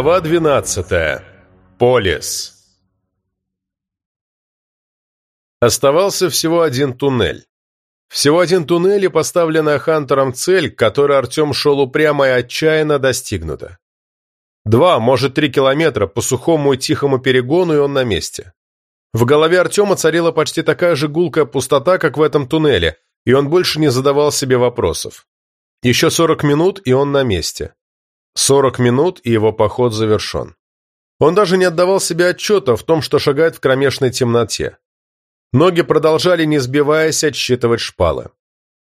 Глава 12. Полис. Оставался всего один туннель. Всего один туннель и поставленная Хантером цель, к которой Артем шел упрямо и отчаянно достигнута. Два, может, три километра по сухому и тихому перегону, и он на месте. В голове Артема царила почти такая же гулкая пустота, как в этом туннеле, и он больше не задавал себе вопросов. Еще сорок минут, и он на месте. Сорок минут, и его поход завершен. Он даже не отдавал себе отчета в том, что шагает в кромешной темноте. Ноги продолжали, не сбиваясь, отсчитывать шпалы.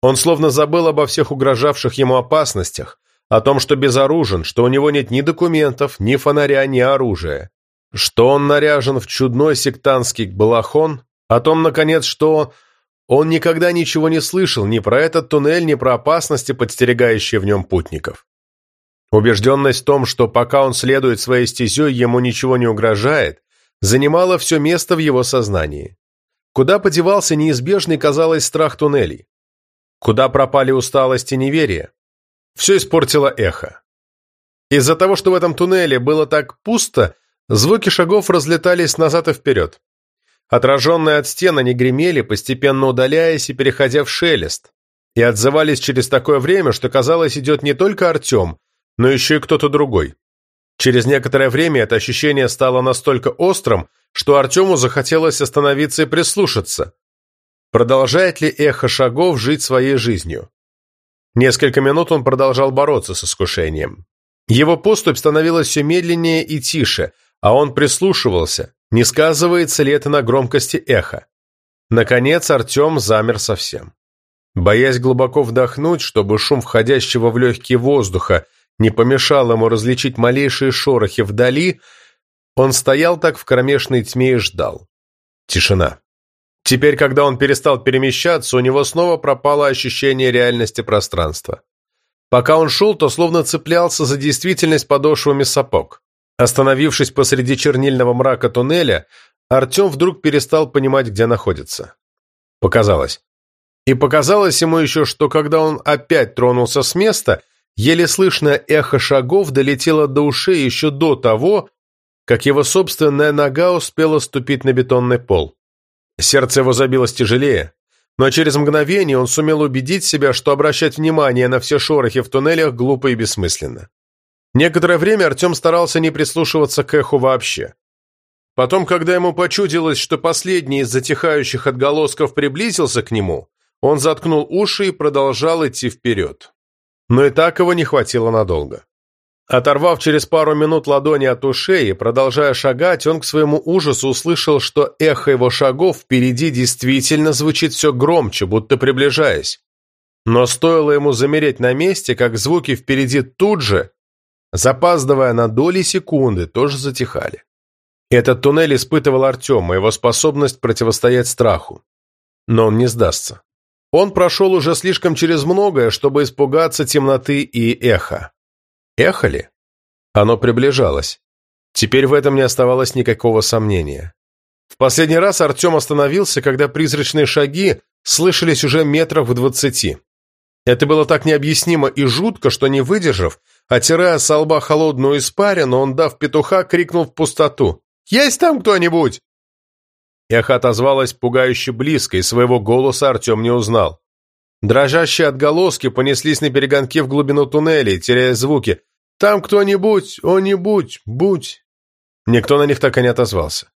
Он словно забыл обо всех угрожавших ему опасностях, о том, что безоружен, что у него нет ни документов, ни фонаря, ни оружия, что он наряжен в чудной сектантский балахон, о том, наконец, что он никогда ничего не слышал ни про этот туннель, ни про опасности, подстерегающие в нем путников. Убежденность в том, что пока он следует своей стезей, ему ничего не угрожает, занимала все место в его сознании. Куда подевался неизбежный, казалось, страх туннелей? Куда пропали усталость и неверие? Все испортило эхо. Из-за того, что в этом туннеле было так пусто, звуки шагов разлетались назад и вперед. Отраженные от стен они гремели, постепенно удаляясь и переходя в шелест, и отзывались через такое время, что, казалось, идет не только Артем, но еще и кто-то другой. Через некоторое время это ощущение стало настолько острым, что Артему захотелось остановиться и прислушаться. Продолжает ли эхо шагов жить своей жизнью? Несколько минут он продолжал бороться с искушением. Его поступь становилась все медленнее и тише, а он прислушивался, не сказывается ли это на громкости эха. Наконец Артем замер совсем. Боясь глубоко вдохнуть, чтобы шум входящего в легкие воздуха не помешал ему различить малейшие шорохи вдали, он стоял так в кромешной тьме и ждал. Тишина. Теперь, когда он перестал перемещаться, у него снова пропало ощущение реальности пространства. Пока он шел, то словно цеплялся за действительность подошвами сапог. Остановившись посреди чернильного мрака туннеля, Артем вдруг перестал понимать, где находится. Показалось. И показалось ему еще, что когда он опять тронулся с места – Еле слышное эхо шагов долетело до ушей еще до того, как его собственная нога успела ступить на бетонный пол. Сердце его забилось тяжелее, но через мгновение он сумел убедить себя, что обращать внимание на все шорохи в туннелях глупо и бессмысленно. Некоторое время Артем старался не прислушиваться к эху вообще. Потом, когда ему почудилось, что последний из затихающих отголосков приблизился к нему, он заткнул уши и продолжал идти вперед но и так его не хватило надолго. Оторвав через пару минут ладони от ушей и продолжая шагать, он к своему ужасу услышал, что эхо его шагов впереди действительно звучит все громче, будто приближаясь. Но стоило ему замереть на месте, как звуки впереди тут же, запаздывая на доли секунды, тоже затихали. Этот туннель испытывал Артем и его способность противостоять страху. Но он не сдастся. Он прошел уже слишком через многое, чтобы испугаться темноты и эха. Эхо ли? Оно приближалось. Теперь в этом не оставалось никакого сомнения. В последний раз Артем остановился, когда призрачные шаги слышались уже метров в двадцати. Это было так необъяснимо и жутко, что не выдержав, отирая со лба холодную испарину, он, дав петуха, крикнул в пустоту. «Есть там кто-нибудь?» Эхо отозвалось пугающе близко, и своего голоса Артем не узнал. Дрожащие отголоски понеслись на перегонки в глубину туннелей, теряя звуки. «Там кто-нибудь, о-нибудь, будь!» Никто на них так и не отозвался.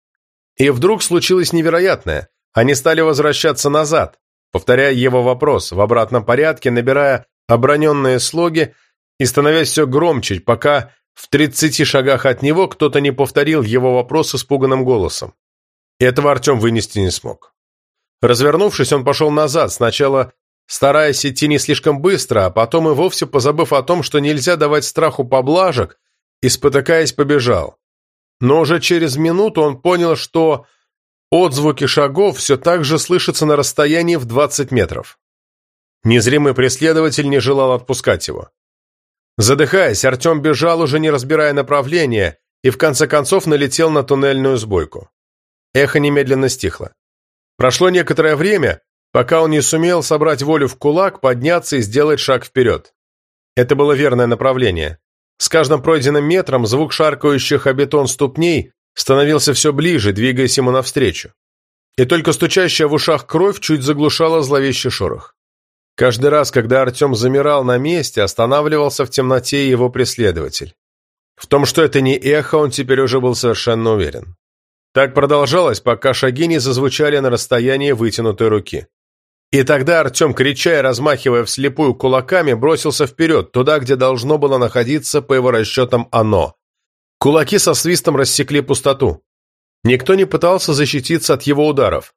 И вдруг случилось невероятное. Они стали возвращаться назад, повторяя его вопрос в обратном порядке, набирая оброненные слоги и становясь все громче, пока в тридцати шагах от него кто-то не повторил его вопрос испуганным голосом. Этого Артем вынести не смог. Развернувшись, он пошел назад, сначала стараясь идти не слишком быстро, а потом и вовсе позабыв о том, что нельзя давать страху поблажек, и, спотыкаясь, побежал. Но уже через минуту он понял, что отзвуки шагов все так же слышатся на расстоянии в 20 метров. Незримый преследователь не желал отпускать его. Задыхаясь, Артем бежал, уже не разбирая направления, и в конце концов налетел на туннельную сбойку. Эхо немедленно стихло. Прошло некоторое время, пока он не сумел собрать волю в кулак, подняться и сделать шаг вперед. Это было верное направление. С каждым пройденным метром звук шаркающих о бетон ступней становился все ближе, двигаясь ему навстречу. И только стучащая в ушах кровь чуть заглушала зловещий шорох. Каждый раз, когда Артем замирал на месте, останавливался в темноте его преследователь. В том, что это не эхо, он теперь уже был совершенно уверен. Так продолжалось, пока шаги не зазвучали на расстоянии вытянутой руки. И тогда Артем, крича и размахивая вслепую кулаками, бросился вперед, туда, где должно было находиться, по его расчетам, оно. Кулаки со свистом рассекли пустоту. Никто не пытался защититься от его ударов.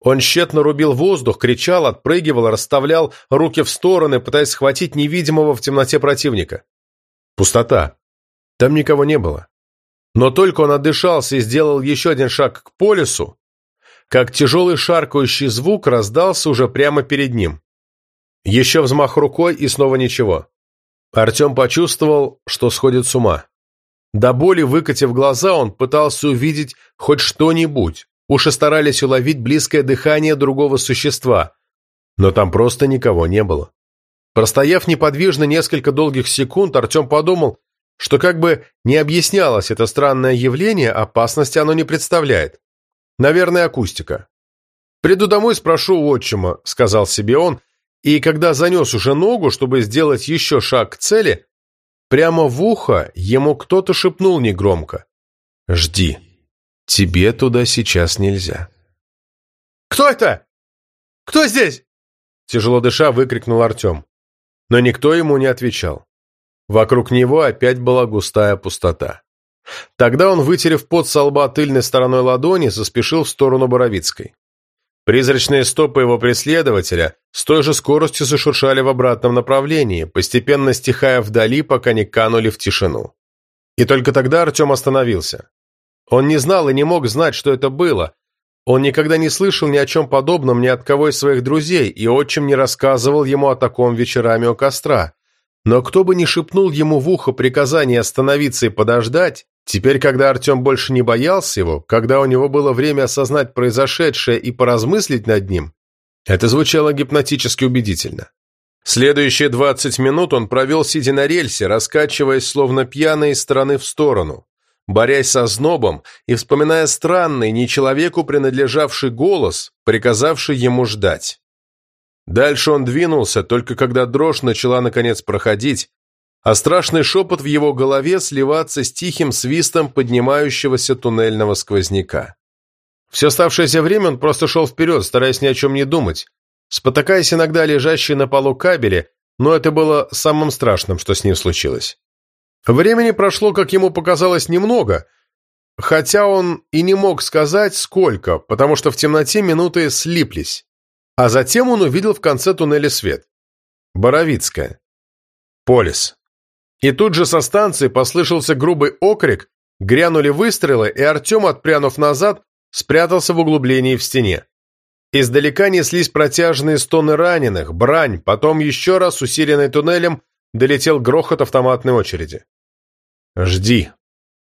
Он тщетно рубил воздух, кричал, отпрыгивал, расставлял руки в стороны, пытаясь схватить невидимого в темноте противника. Пустота. Там никого не было. Но только он отдышался и сделал еще один шаг к полюсу, как тяжелый шаркающий звук раздался уже прямо перед ним. Еще взмах рукой и снова ничего. Артем почувствовал, что сходит с ума. До боли выкатив глаза, он пытался увидеть хоть что-нибудь. Уши старались уловить близкое дыхание другого существа, но там просто никого не было. Простояв неподвижно несколько долгих секунд, Артем подумал, что как бы не объяснялось это странное явление, опасности оно не представляет. Наверное, акустика. «Приду домой, спрошу у отчима», — сказал себе он, и когда занес уже ногу, чтобы сделать еще шаг к цели, прямо в ухо ему кто-то шепнул негромко. «Жди, тебе туда сейчас нельзя». «Кто это? Кто здесь?» Тяжело дыша, выкрикнул Артем. Но никто ему не отвечал. Вокруг него опять была густая пустота. Тогда он, вытерев пот со лба тыльной стороной ладони, заспешил в сторону Боровицкой. Призрачные стопы его преследователя с той же скоростью зашуршали в обратном направлении, постепенно стихая вдали, пока не канули в тишину. И только тогда Артем остановился. Он не знал и не мог знать, что это было. Он никогда не слышал ни о чем подобном ни от кого из своих друзей, и отчим не рассказывал ему о таком вечерами у костра. Но кто бы ни шепнул ему в ухо приказание остановиться и подождать, Теперь, когда Артем больше не боялся его, когда у него было время осознать произошедшее и поразмыслить над ним, это звучало гипнотически убедительно. Следующие двадцать минут он провел, сидя на рельсе, раскачиваясь, словно пьяный из стороны в сторону, борясь со знобом и вспоминая странный, не человеку принадлежавший голос, приказавший ему ждать. Дальше он двинулся, только когда дрожь начала наконец проходить, а страшный шепот в его голове сливаться с тихим свистом поднимающегося туннельного сквозняка. Все оставшееся время он просто шел вперед, стараясь ни о чем не думать, спотыкаясь иногда лежащие на полу кабели, но это было самым страшным, что с ним случилось. Времени прошло, как ему показалось, немного, хотя он и не мог сказать, сколько, потому что в темноте минуты слиплись. А затем он увидел в конце туннеля свет. Боровицкая. Полис. И тут же со станции послышался грубый окрик, грянули выстрелы, и Артем, отпрянув назад, спрятался в углублении в стене. Издалека неслись протяжные стоны раненых, брань, потом еще раз, усиленный туннелем, долетел грохот автоматной очереди. «Жди».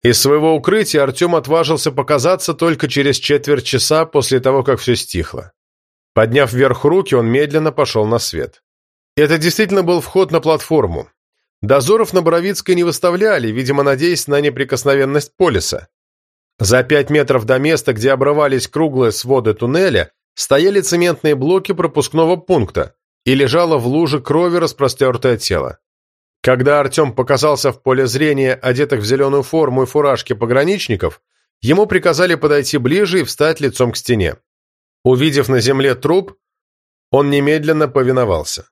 Из своего укрытия Артем отважился показаться только через четверть часа после того, как все стихло. Подняв вверх руки, он медленно пошел на свет. Это действительно был вход на платформу. Дозоров на Боровицкой не выставляли, видимо, надеясь на неприкосновенность полиса. За пять метров до места, где обрывались круглые своды туннеля, стояли цементные блоки пропускного пункта и лежало в луже крови распростертое тело. Когда Артем показался в поле зрения одетых в зеленую форму и фуражки пограничников, ему приказали подойти ближе и встать лицом к стене. Увидев на земле труп, он немедленно повиновался.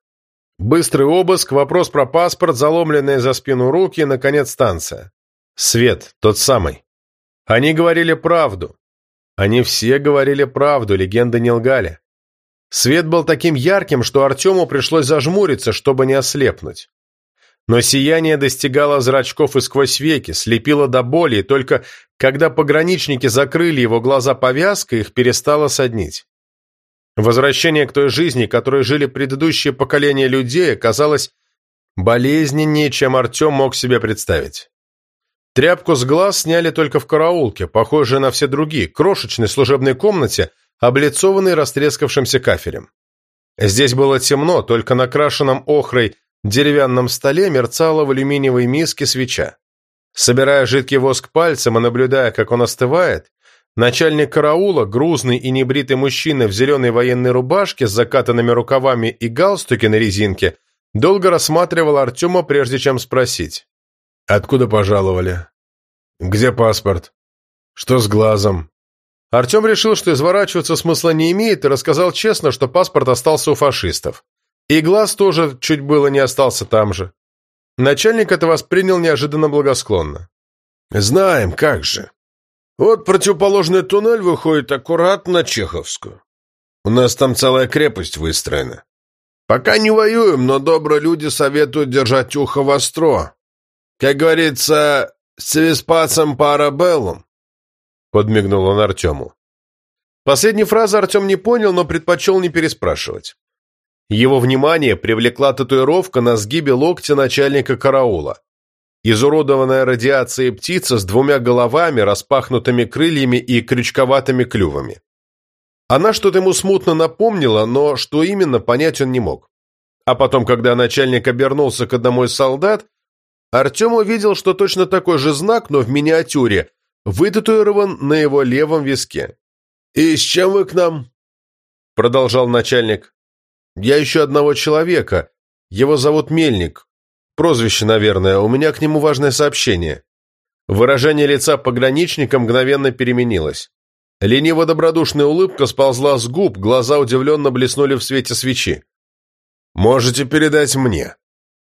Быстрый обыск, вопрос про паспорт, заломленные за спину руки, наконец, станция. Свет, тот самый. Они говорили правду. Они все говорили правду, легенды не лгали. Свет был таким ярким, что Артему пришлось зажмуриться, чтобы не ослепнуть. Но сияние достигало зрачков и сквозь веки, слепило до боли, и только когда пограничники закрыли его глаза повязкой, их перестало соднить. Возвращение к той жизни, которой жили предыдущие поколения людей, оказалось болезненнее, чем Артем мог себе представить. Тряпку с глаз сняли только в караулке, похожей на все другие, крошечной служебной комнате, облицованной растрескавшимся кафелем. Здесь было темно, только на крашенном охрой деревянном столе мерцала в алюминиевой миске свеча. Собирая жидкий воск пальцем и наблюдая, как он остывает, начальник караула, грузный и небритый мужчина в зеленой военной рубашке с закатанными рукавами и галстуке на резинке, долго рассматривал Артема, прежде чем спросить. «Откуда пожаловали? Где паспорт? Что с глазом?» Артем решил, что изворачиваться смысла не имеет, и рассказал честно, что паспорт остался у фашистов. И глаз тоже чуть было не остался там же. Начальник это воспринял неожиданно благосклонно. «Знаем, как же. Вот противоположный туннель выходит аккуратно на Чеховскую. У нас там целая крепость выстроена. Пока не воюем, но добрые люди советуют держать ухо востро. Как говорится, с виспацем парабеллум. Подмигнул он Артему. Последней фразы Артем не понял, но предпочел не переспрашивать. Его внимание привлекла татуировка на сгибе локтя начальника караула. Изуродованная радиацией птица с двумя головами, распахнутыми крыльями и крючковатыми клювами. Она что-то ему смутно напомнила, но что именно, понять он не мог. А потом, когда начальник обернулся к одному из солдат, Артем увидел, что точно такой же знак, но в миниатюре, вытатуирован на его левом виске. «И с чем вы к нам?» Продолжал начальник. «Я ищу одного человека. Его зовут Мельник. Прозвище, наверное. У меня к нему важное сообщение». Выражение лица пограничника мгновенно переменилось. Лениво-добродушная улыбка сползла с губ, глаза удивленно блеснули в свете свечи. «Можете передать мне».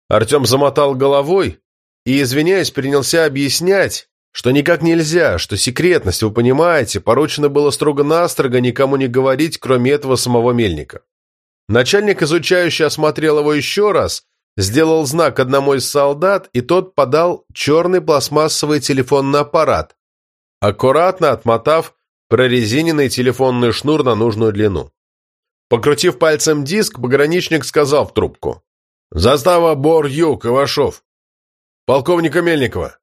Артем замотал головой и, извиняясь, принялся объяснять, что никак нельзя, что секретность, вы понимаете, поручено было строго-настрого никому не говорить, кроме этого самого Мельника. Начальник, изучающий, осмотрел его еще раз, сделал знак одному из солдат, и тот подал черный пластмассовый телефонный аппарат, аккуратно отмотав прорезиненный телефонный шнур на нужную длину. Покрутив пальцем диск, пограничник сказал в трубку. «Застава Бор-Юг, Ивашов. Полковника Мельникова».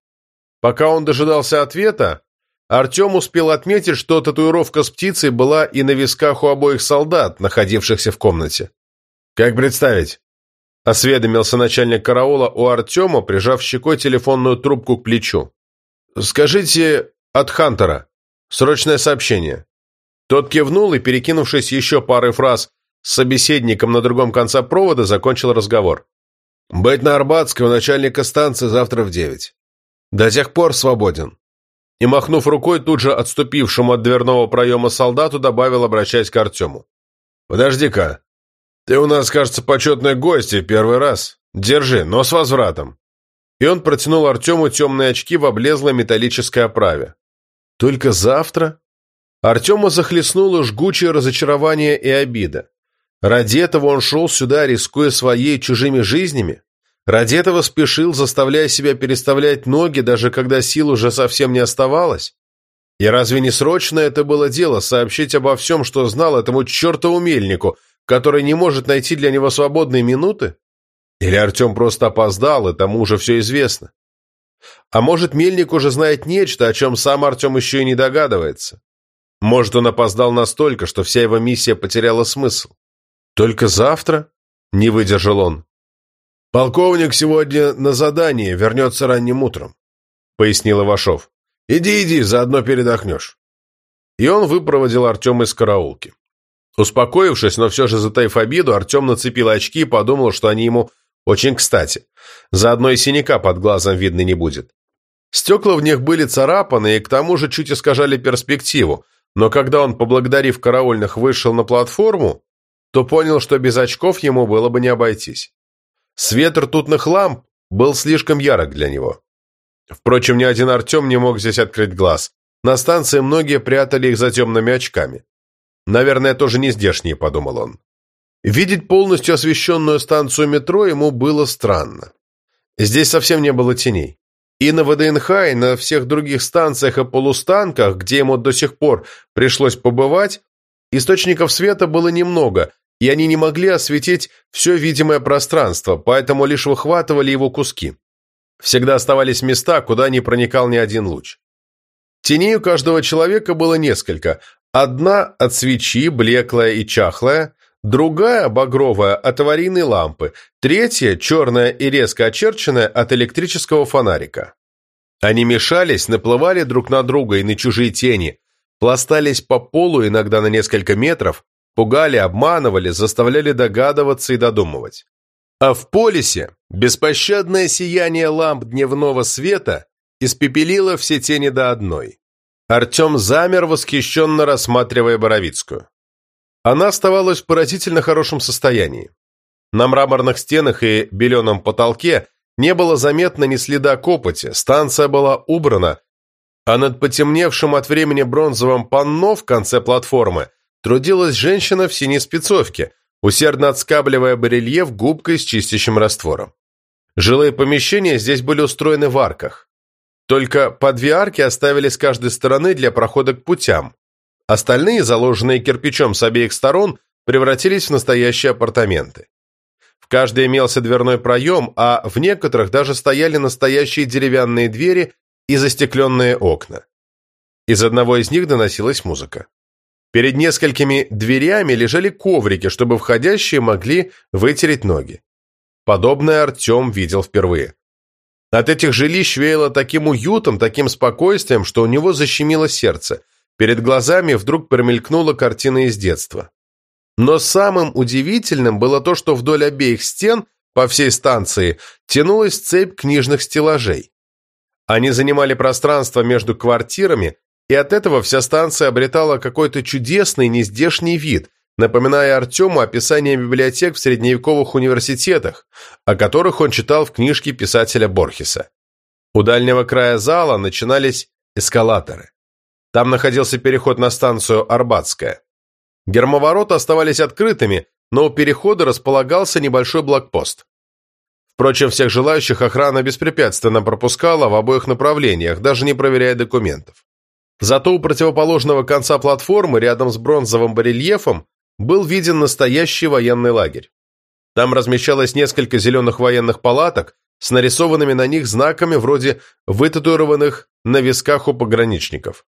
Пока он дожидался ответа, Артем успел отметить, что татуировка с птицей была и на висках у обоих солдат, находившихся в комнате. «Как представить?» – осведомился начальник караула у Артема, прижав щекой телефонную трубку к плечу. «Скажите от Хантера». Срочное сообщение». Тот кивнул и, перекинувшись еще парой фраз с собеседником на другом конце провода, закончил разговор. «Быть на Арбатской у начальника станции завтра в девять. До тех пор свободен». И, махнув рукой, тут же отступившему от дверного проема солдату, добавил, обращаясь к Артему. «Подожди-ка. Ты у нас, кажется, почетный гость и первый раз. Держи, но с возвратом». И он протянул Артему темные очки в облезлой металлической оправе. Только завтра? Артема захлестнуло жгучее разочарование и обида. Ради этого он шел сюда, рискуя своей чужими жизнями? Ради этого спешил, заставляя себя переставлять ноги, даже когда сил уже совсем не оставалось? И разве не срочно это было дело, сообщить обо всем, что знал этому чертову мельнику, который не может найти для него свободные минуты? Или Артем просто опоздал, и тому уже все известно? А может, Мельник уже знает нечто, о чем сам Артем еще и не догадывается. Может, он опоздал настолько, что вся его миссия потеряла смысл. Только завтра? Не выдержал он. Полковник сегодня на задание, вернется ранним утром, пояснил Ивашов. Иди, иди, заодно передохнешь. И он выпроводил Артема из караулки. Успокоившись, но все же затаив обиду, Артем нацепил очки и подумал, что они ему очень кстати. Заодно и синяка под глазом видно не будет. Стекла в них были царапаны и к тому же чуть искажали перспективу, но когда он, поблагодарив караульных, вышел на платформу, то понял, что без очков ему было бы не обойтись. Свет ртутных ламп был слишком ярок для него. Впрочем, ни один Артем не мог здесь открыть глаз. На станции многие прятали их за темными очками. «Наверное, тоже не здешние», — подумал он. Видеть полностью освещенную станцию метро ему было странно. Здесь совсем не было теней. И на ВДНХ, и на всех других станциях и полустанках, где ему до сих пор пришлось побывать, источников света было немного, и они не могли осветить все видимое пространство, поэтому лишь выхватывали его куски. Всегда оставались места, куда не проникал ни один луч. Теней у каждого человека было несколько. Одна от свечи, блеклая и чахлая, другая, багровая, от аварийной лампы, третья, черная и резко очерченная, от электрического фонарика. Они мешались, наплывали друг на друга и на чужие тени, пластались по полу иногда на несколько метров, пугали, обманывали, заставляли догадываться и додумывать. А в полисе беспощадное сияние ламп дневного света испепелило все тени до одной. Артем замер, восхищенно рассматривая Боровицкую. Она оставалась в поразительно хорошем состоянии. На мраморных стенах и беленом потолке не было заметно ни следа копоти, станция была убрана, а над потемневшим от времени бронзовым панно в конце платформы трудилась женщина в синей спецовке, усердно отскабливая барельеф губкой с чистящим раствором. Жилые помещения здесь были устроены в арках. Только по две арки оставили с каждой стороны для прохода к путям. Остальные, заложенные кирпичом с обеих сторон, превратились в настоящие апартаменты. В каждой имелся дверной проем, а в некоторых даже стояли настоящие деревянные двери и застекленные окна. Из одного из них доносилась музыка. Перед несколькими дверями лежали коврики, чтобы входящие могли вытереть ноги. Подобное Артем видел впервые. От этих жилищ веяло таким уютом, таким спокойствием, что у него защемило сердце. Перед глазами вдруг промелькнула картина из детства. Но самым удивительным было то, что вдоль обеих стен по всей станции тянулась цепь книжных стеллажей. Они занимали пространство между квартирами, и от этого вся станция обретала какой-то чудесный, нездешний вид, напоминая Артему описание библиотек в средневековых университетах, о которых он читал в книжке писателя Борхеса. У дальнего края зала начинались эскалаторы. Там находился переход на станцию Арбатская. Гермоворота оставались открытыми, но у перехода располагался небольшой блокпост. Впрочем, всех желающих охрана беспрепятственно пропускала в обоих направлениях, даже не проверяя документов. Зато у противоположного конца платформы, рядом с бронзовым барельефом, был виден настоящий военный лагерь. Там размещалось несколько зеленых военных палаток с нарисованными на них знаками вроде вытатуированных на висках у пограничников.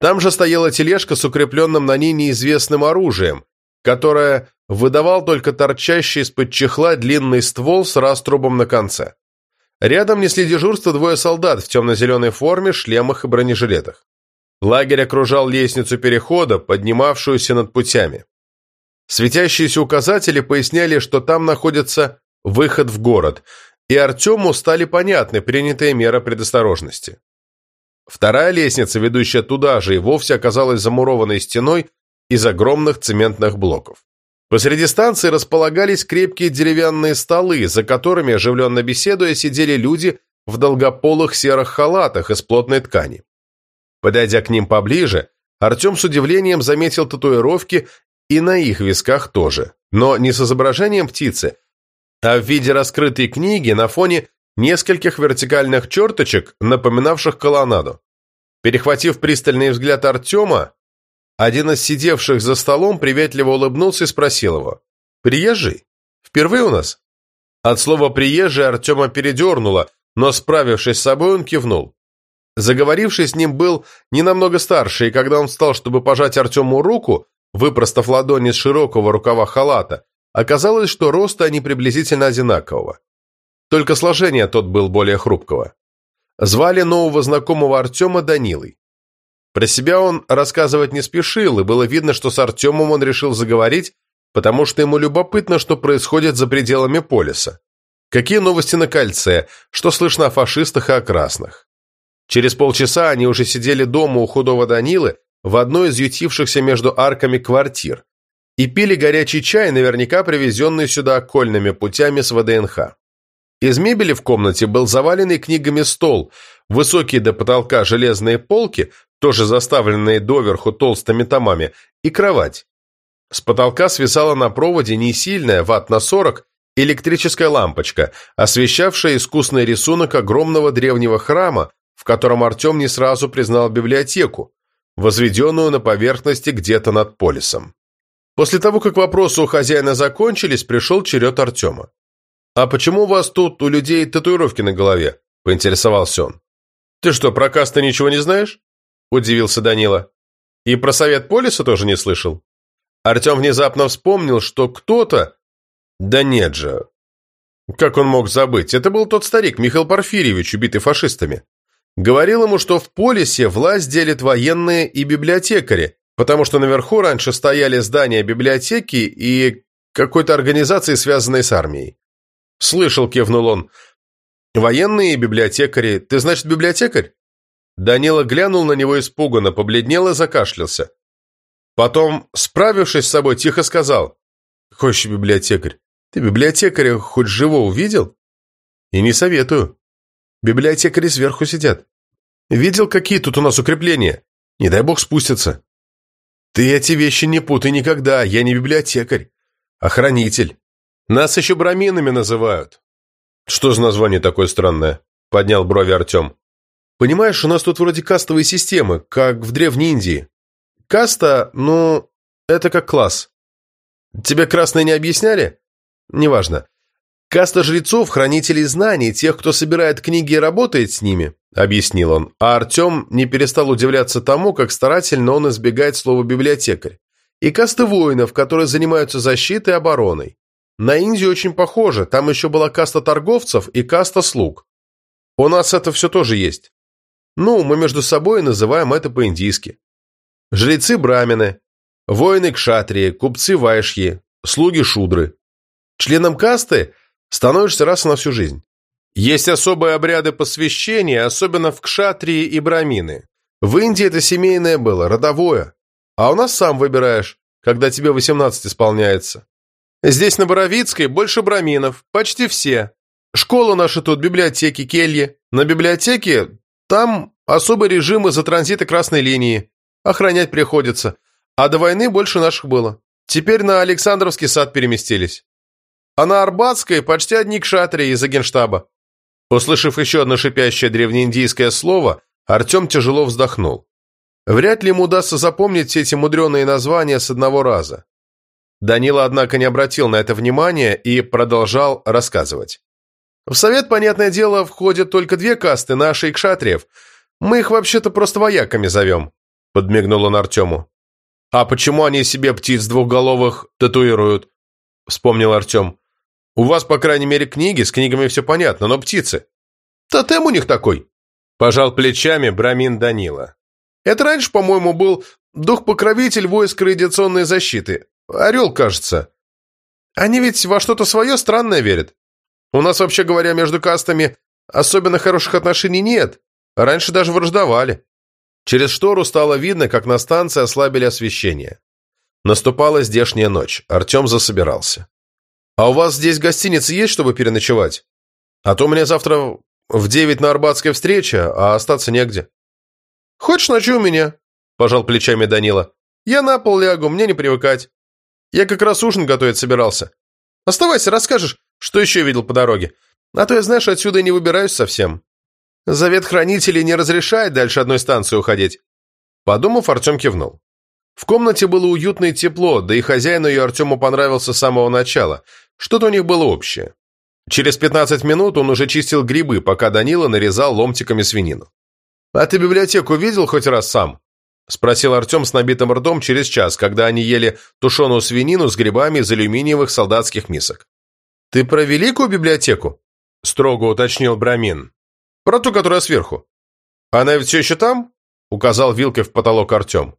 Там же стояла тележка с укрепленным на ней неизвестным оружием, которое выдавал только торчащий из-под чехла длинный ствол с раструбом на конце. Рядом несли дежурство двое солдат в темно-зеленой форме, шлемах и бронежилетах. Лагерь окружал лестницу перехода, поднимавшуюся над путями. Светящиеся указатели поясняли, что там находится выход в город, и Артему стали понятны принятые меры предосторожности. Вторая лестница, ведущая туда же, и вовсе оказалась замурованной стеной из огромных цементных блоков. Посреди станции располагались крепкие деревянные столы, за которыми, оживленно беседуя, сидели люди в долгополых серых халатах из плотной ткани. Подойдя к ним поближе, Артем с удивлением заметил татуировки и на их висках тоже, но не с изображением птицы, а в виде раскрытой книги на фоне нескольких вертикальных черточек, напоминавших колоннаду. Перехватив пристальный взгляд Артема, один из сидевших за столом приветливо улыбнулся и спросил его. «Приезжий? Впервые у нас?» От слова «приезжий» Артема передернуло, но, справившись с собой, он кивнул. Заговоривший с ним был не намного старше, и когда он встал, чтобы пожать Артему руку, выпростав ладони с широкого рукава халата, оказалось, что роста они приблизительно одинакового. Только сложение тот был более хрупкого. Звали нового знакомого Артема Данилой. Про себя он рассказывать не спешил, и было видно, что с Артемом он решил заговорить, потому что ему любопытно, что происходит за пределами полиса. Какие новости на кольце, что слышно о фашистах и о красных. Через полчаса они уже сидели дома у худого Данилы в одной из ютившихся между арками квартир и пили горячий чай, наверняка привезенный сюда окольными путями с ВДНХ. Из мебели в комнате был заваленный книгами стол, высокие до потолка железные полки, тоже заставленные доверху толстыми томами, и кровать. С потолка свисала на проводе не сильная, ватт на 40, электрическая лампочка, освещавшая искусный рисунок огромного древнего храма, в котором Артем не сразу признал библиотеку, возведенную на поверхности где-то над полисом. После того, как вопросы у хозяина закончились, пришел черед Артема. «А почему у вас тут у людей татуировки на голове?» – поинтересовался он. «Ты что, про касты ничего не знаешь?» – удивился Данила. «И про совет полиса тоже не слышал?» Артем внезапно вспомнил, что кто-то... Да нет же. Как он мог забыть? Это был тот старик, Михаил Порфирьевич, убитый фашистами. Говорил ему, что в полисе власть делит военные и библиотекари, потому что наверху раньше стояли здания библиотеки и какой-то организации, связанной с армией. «Слышал», — кивнул он. «Военные и библиотекари. Ты, значит, библиотекарь?» Данила глянул на него испуганно, побледнел и закашлялся. Потом, справившись с собой, тихо сказал. «Какой еще библиотекарь? Ты библиотекаря хоть живого видел?» «И не советую. Библиотекари сверху сидят. Видел, какие тут у нас укрепления? Не дай бог спустятся. Ты эти вещи не путай никогда, я не библиотекарь, а хранитель. Нас еще браминами называют. Что за название такое странное? Поднял брови Артем. Понимаешь, у нас тут вроде кастовые системы, как в Древней Индии. Каста, ну, это как класс. Тебе красные не объясняли? Неважно. «Каста жрецов, хранителей знаний, тех, кто собирает книги и работает с ними», — объяснил он, а Артем не перестал удивляться тому, как старательно он избегает слова «библиотекарь». И касты воинов, которые занимаются защитой и обороной. На Индию очень похоже, там еще была каста торговцев и каста слуг. У нас это все тоже есть. Ну, мы между собой называем это по-индийски. Жрецы брамины, воины кшатрии, купцы вайшьи, слуги шудры. Членом касты – становишься раз на всю жизнь. Есть особые обряды посвящения, особенно в кшатрии и брамины. В Индии это семейное было, родовое. А у нас сам выбираешь, когда тебе 18 исполняется. Здесь на Боровицкой больше браминов, почти все. Школа наша тут, библиотеки, кельи. На библиотеке там особый режим из-за транзита красной линии. Охранять приходится. А до войны больше наших было. Теперь на Александровский сад переместились. А на Арбатской почти одни кшатрии из-за генштаба. Услышав еще одно шипящее древнеиндийское слово, Артем тяжело вздохнул. Вряд ли ему удастся запомнить все эти мудреные названия с одного раза. Данила, однако, не обратил на это внимания и продолжал рассказывать. В совет, понятное дело, входят только две касты, наши и кшатриев. Мы их вообще-то просто вояками зовем», — подмигнул он Артему. «А почему они себе птиц двухголовых татуируют?» — вспомнил Артем. У вас, по крайней мере, книги, с книгами все понятно, но птицы. Тотем у них такой. Пожал плечами Брамин Данила. Это раньше, по-моему, был дух-покровитель войск радиационной защиты. Орел, кажется. Они ведь во что-то свое странное верят. У нас, вообще говоря, между кастами особенно хороших отношений нет. Раньше даже враждовали. Через штору стало видно, как на станции ослабили освещение. Наступала здешняя ночь. Артем засобирался. «А у вас здесь гостиница есть, чтобы переночевать? А то у меня завтра в девять на Арбатской встреча, а остаться негде». «Хочешь, ночуй у меня?» – пожал плечами Данила. «Я на пол лягу, мне не привыкать. Я как раз ужин готовить собирался. Оставайся, расскажешь, что еще видел по дороге. А то я, знаешь, отсюда и не выбираюсь совсем. Завет хранителей не разрешает дальше одной станции уходить». Подумав, Артем кивнул. В комнате было уютно и тепло, да и хозяину ее Артему понравился с самого начала – что-то у них было общее. Через 15 минут он уже чистил грибы, пока Данила нарезал ломтиками свинину. «А ты библиотеку видел хоть раз сам?» – спросил Артем с набитым ртом через час, когда они ели тушеную свинину с грибами из алюминиевых солдатских мисок. «Ты про великую библиотеку?» – строго уточнил Брамин. «Про ту, которая сверху». «Она ведь все еще там?» – указал вилкой в потолок Артем.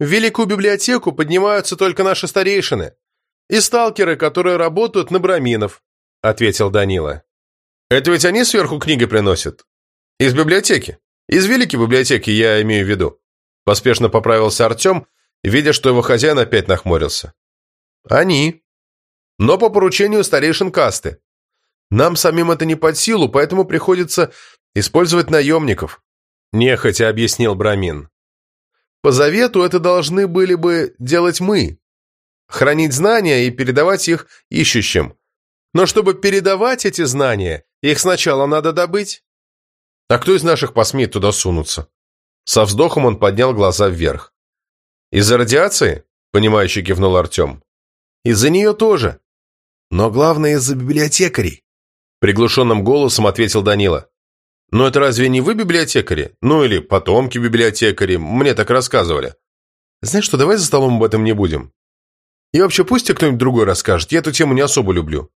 «В великую библиотеку поднимаются только наши старейшины. «И сталкеры, которые работают на браминов», — ответил Данила. «Это ведь они сверху книги приносят? Из библиотеки? Из великой библиотеки, я имею в виду». Поспешно поправился Артем, видя, что его хозяин опять нахмурился. «Они. Но по поручению старейшин касты. Нам самим это не под силу, поэтому приходится использовать наемников», — нехотя объяснил Брамин. «По завету это должны были бы делать мы, хранить знания и передавать их ищущим. Но чтобы передавать эти знания, их сначала надо добыть. А кто из наших посмеет туда сунуться? Со вздохом он поднял глаза вверх. «Из-за радиации?» – понимающе кивнул Артем. «Из-за нее тоже. Но главное, из-за библиотекарей», – приглушенным голосом ответил Данила. «Но это разве не вы библиотекари? Ну или потомки библиотекари? Мне так рассказывали». «Знаешь что, давай за столом об этом не будем. И вообще, пусть тебе кто-нибудь другой расскажет, я эту тему не особо люблю».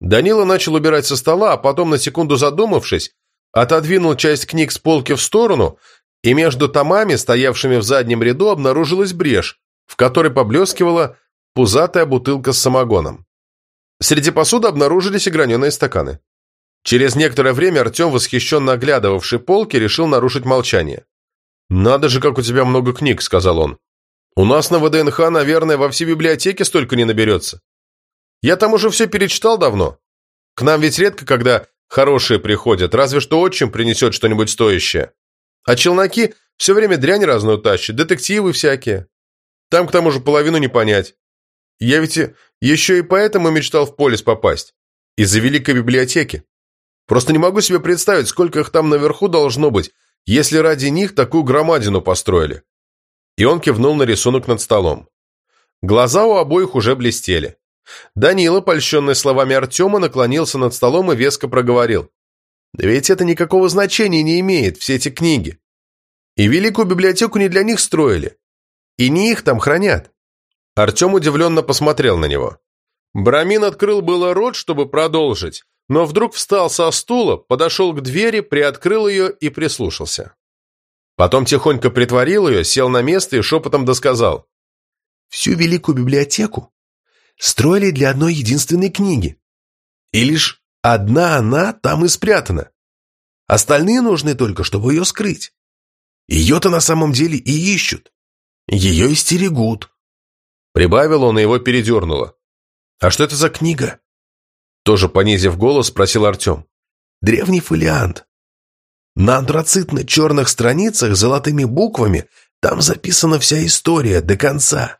Данила начал убирать со стола, а потом, на секунду задумавшись, отодвинул часть книг с полки в сторону, и между томами, стоявшими в заднем ряду, обнаружилась брешь, в которой поблескивала пузатая бутылка с самогоном. Среди посуды обнаружились и граненые стаканы. Через некоторое время Артем, восхищенно оглядывавший полки, решил нарушить молчание. «Надо же, как у тебя много книг», — сказал он. «У нас на ВДНХ, наверное, во всей библиотеке столько не наберется. Я там уже все перечитал давно. К нам ведь редко, когда хорошие приходят, разве что отчим принесет что-нибудь стоящее. А челноки все время дрянь разную тащат, детективы всякие. Там, к тому же, половину не понять. Я ведь еще и поэтому мечтал в полис попасть. Из-за великой библиотеки. Просто не могу себе представить, сколько их там наверху должно быть, если ради них такую громадину построили. И он кивнул на рисунок над столом. Глаза у обоих уже блестели. Данила, польщенный словами Артема, наклонился над столом и веско проговорил. «Да ведь это никакого значения не имеет, все эти книги. И великую библиотеку не для них строили. И не их там хранят». Артем удивленно посмотрел на него. Брамин открыл было рот, чтобы продолжить, но вдруг встал со стула, подошел к двери, приоткрыл ее и прислушался. Потом тихонько притворил ее, сел на место и шепотом досказал. «Всю великую библиотеку строили для одной единственной книги. И лишь одна она там и спрятана. Остальные нужны только, чтобы ее скрыть. Ее-то на самом деле и ищут. Ее и стерегут». Прибавил он, и его передернуло. «А что это за книга?» Тоже понизив голос, спросил Артем. «Древний фолиант. На антрацитно-черных страницах золотыми буквами там записана вся история до конца».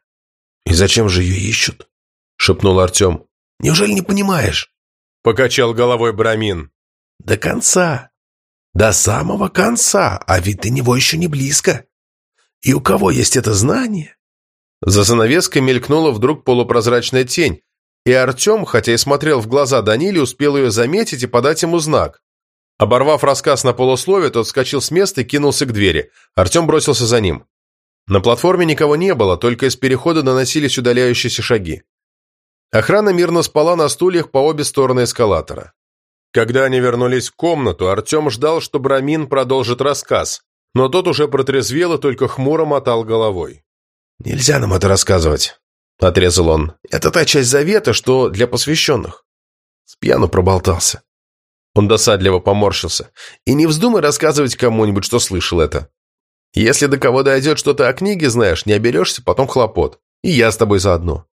«И зачем же ее ищут?» — шепнул Артем. «Неужели не понимаешь?» — покачал головой Брамин. «До конца. До самого конца, а ведь до него еще не близко. И у кого есть это знание?» За занавеской мелькнула вдруг полупрозрачная тень, и Артем, хотя и смотрел в глаза Даниле, успел ее заметить и подать ему знак. Оборвав рассказ на полусловие, тот вскочил с места и кинулся к двери. Артем бросился за ним. На платформе никого не было, только из перехода доносились удаляющиеся шаги. Охрана мирно спала на стульях по обе стороны эскалатора. Когда они вернулись в комнату, Артем ждал, что Брамин продолжит рассказ, но тот уже протрезвел и только хмуро мотал головой. «Нельзя нам это рассказывать», — отрезал он. «Это та часть завета, что для посвященных». Спьяну проболтался. Он досадливо поморщился. «И не вздумай рассказывать кому-нибудь, что слышал это. Если до кого дойдет, что ты о книге знаешь, не оберешься, потом хлопот. И я с тобой заодно».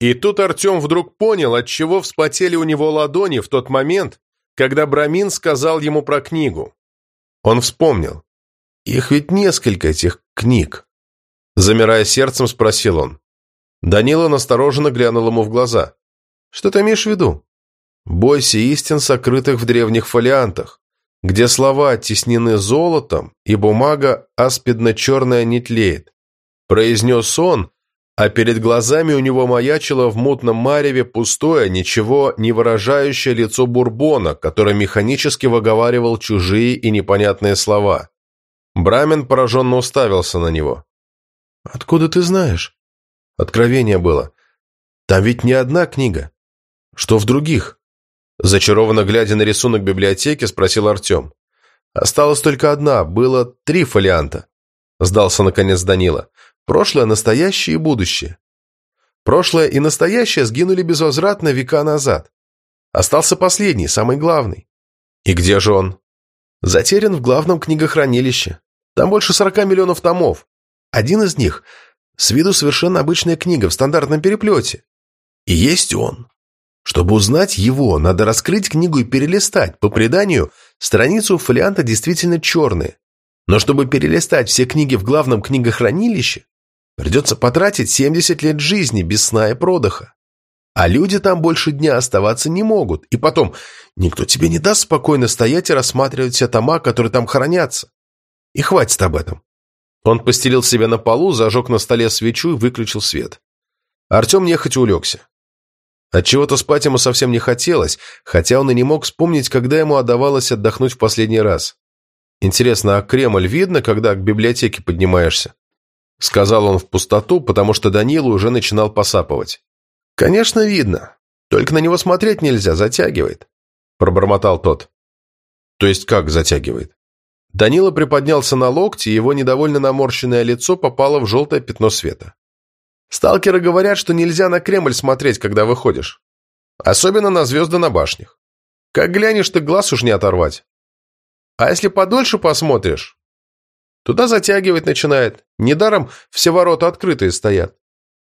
И тут Артем вдруг понял, от чего вспотели у него ладони в тот момент, когда Брамин сказал ему про книгу. Он вспомнил. Их ведь несколько, этих книг. Замирая сердцем, спросил он. Данила настороженно глянул ему в глаза. «Что ты имеешь в виду?» «Бойся истин, сокрытых в древних фолиантах, где слова оттеснены золотом, и бумага аспидно-черная не тлеет», произнес он, а перед глазами у него маячило в мутном мареве пустое, ничего не выражающее лицо Бурбона, который механически выговаривал чужие и непонятные слова. Брамен пораженно уставился на него. «Откуда ты знаешь?» Откровение было. Там ведь не одна книга. Что в других? Зачарованно глядя на рисунок библиотеки, спросил Артем. Осталась только одна, было три фолианта. Сдался наконец Данила. Прошлое, настоящее и будущее. Прошлое и настоящее сгинули безвозвратно века назад. Остался последний, самый главный. И где же он? Затерян в главном книгохранилище. Там больше сорока миллионов томов. Один из них с виду совершенно обычная книга в стандартном переплете. И есть он. Чтобы узнать его, надо раскрыть книгу и перелистать. По преданию, страницу фолианта действительно черные. Но чтобы перелистать все книги в главном книгохранилище, придется потратить 70 лет жизни без сна и продыха. А люди там больше дня оставаться не могут. И потом, никто тебе не даст спокойно стоять и рассматривать все тома, которые там хранятся. И хватит об этом. Он постелил себя на полу, зажег на столе свечу и выключил свет. Артем нехотя улегся. Отчего-то спать ему совсем не хотелось, хотя он и не мог вспомнить, когда ему отдавалось отдохнуть в последний раз. Интересно, а Кремль видно, когда к библиотеке поднимаешься? — сказал он в пустоту, потому что Данила уже начинал посапывать. «Конечно, видно. Только на него смотреть нельзя, затягивает», — пробормотал тот. «То есть как затягивает?» Данила приподнялся на локти, и его недовольно наморщенное лицо попало в желтое пятно света. «Сталкеры говорят, что нельзя на Кремль смотреть, когда выходишь. Особенно на звезды на башнях. Как глянешь, ты глаз уж не оторвать. А если подольше посмотришь, туда затягивать начинает. Недаром все ворота открытые стоят.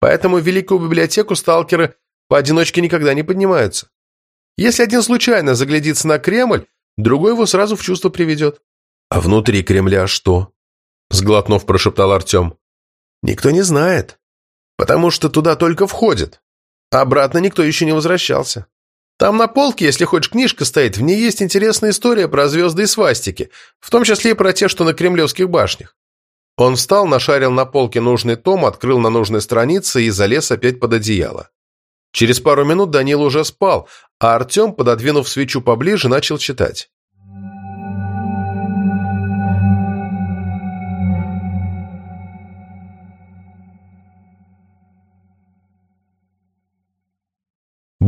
Поэтому в Великую библиотеку сталкеры поодиночке никогда не поднимаются. Если один случайно заглядится на Кремль, другой его сразу в чувство приведет. «А внутри Кремля что?» — сглотнув, прошептал Артем. «Никто не знает, потому что туда только входит. Обратно никто еще не возвращался. Там на полке, если хочешь, книжка стоит, в ней есть интересная история про звезды и свастики, в том числе и про те, что на кремлевских башнях. Он встал, нашарил на полке нужный том, открыл на нужной странице и залез опять под одеяло. Через пару минут Данил уже спал, а Артем, пододвинув свечу поближе, начал читать.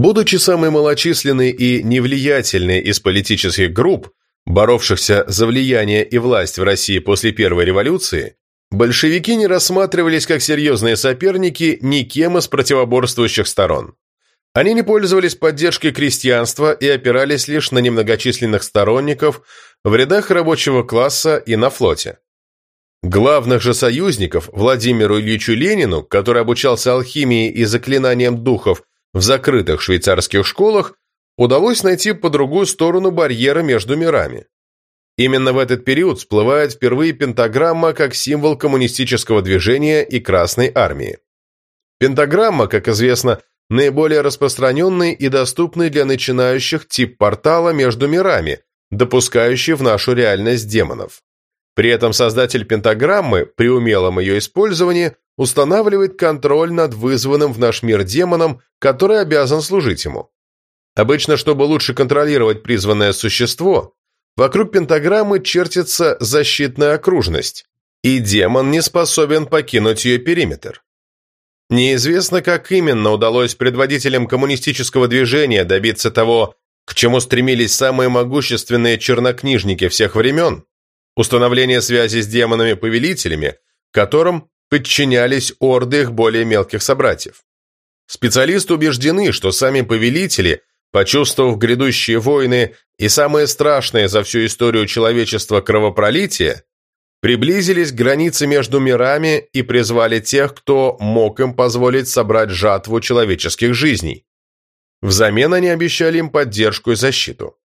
Будучи самой малочисленной и невлиятельной из политических групп, боровшихся за влияние и власть в России после Первой революции, большевики не рассматривались как серьезные соперники никем из противоборствующих сторон. Они не пользовались поддержкой крестьянства и опирались лишь на немногочисленных сторонников в рядах рабочего класса и на флоте. Главных же союзников Владимиру Ильичу Ленину, который обучался алхимии и заклинаниям духов в закрытых швейцарских школах удалось найти по другую сторону барьера между мирами. Именно в этот период всплывает впервые пентаграмма как символ коммунистического движения и Красной армии. Пентаграмма, как известно, наиболее распространенный и доступный для начинающих тип портала между мирами, допускающий в нашу реальность демонов. При этом создатель пентаграммы, при умелом ее использовании, устанавливает контроль над вызванным в наш мир демоном, который обязан служить ему. Обычно, чтобы лучше контролировать призванное существо, вокруг пентаграммы чертится защитная окружность, и демон не способен покинуть ее периметр. Неизвестно, как именно удалось предводителям коммунистического движения добиться того, к чему стремились самые могущественные чернокнижники всех времен, установление связи с демонами-повелителями, которым подчинялись орды их более мелких собратьев. Специалисты убеждены, что сами повелители, почувствовав грядущие войны и самое страшное за всю историю человечества кровопролитие, приблизились к границе между мирами и призвали тех, кто мог им позволить собрать жатву человеческих жизней. Взамен они обещали им поддержку и защиту.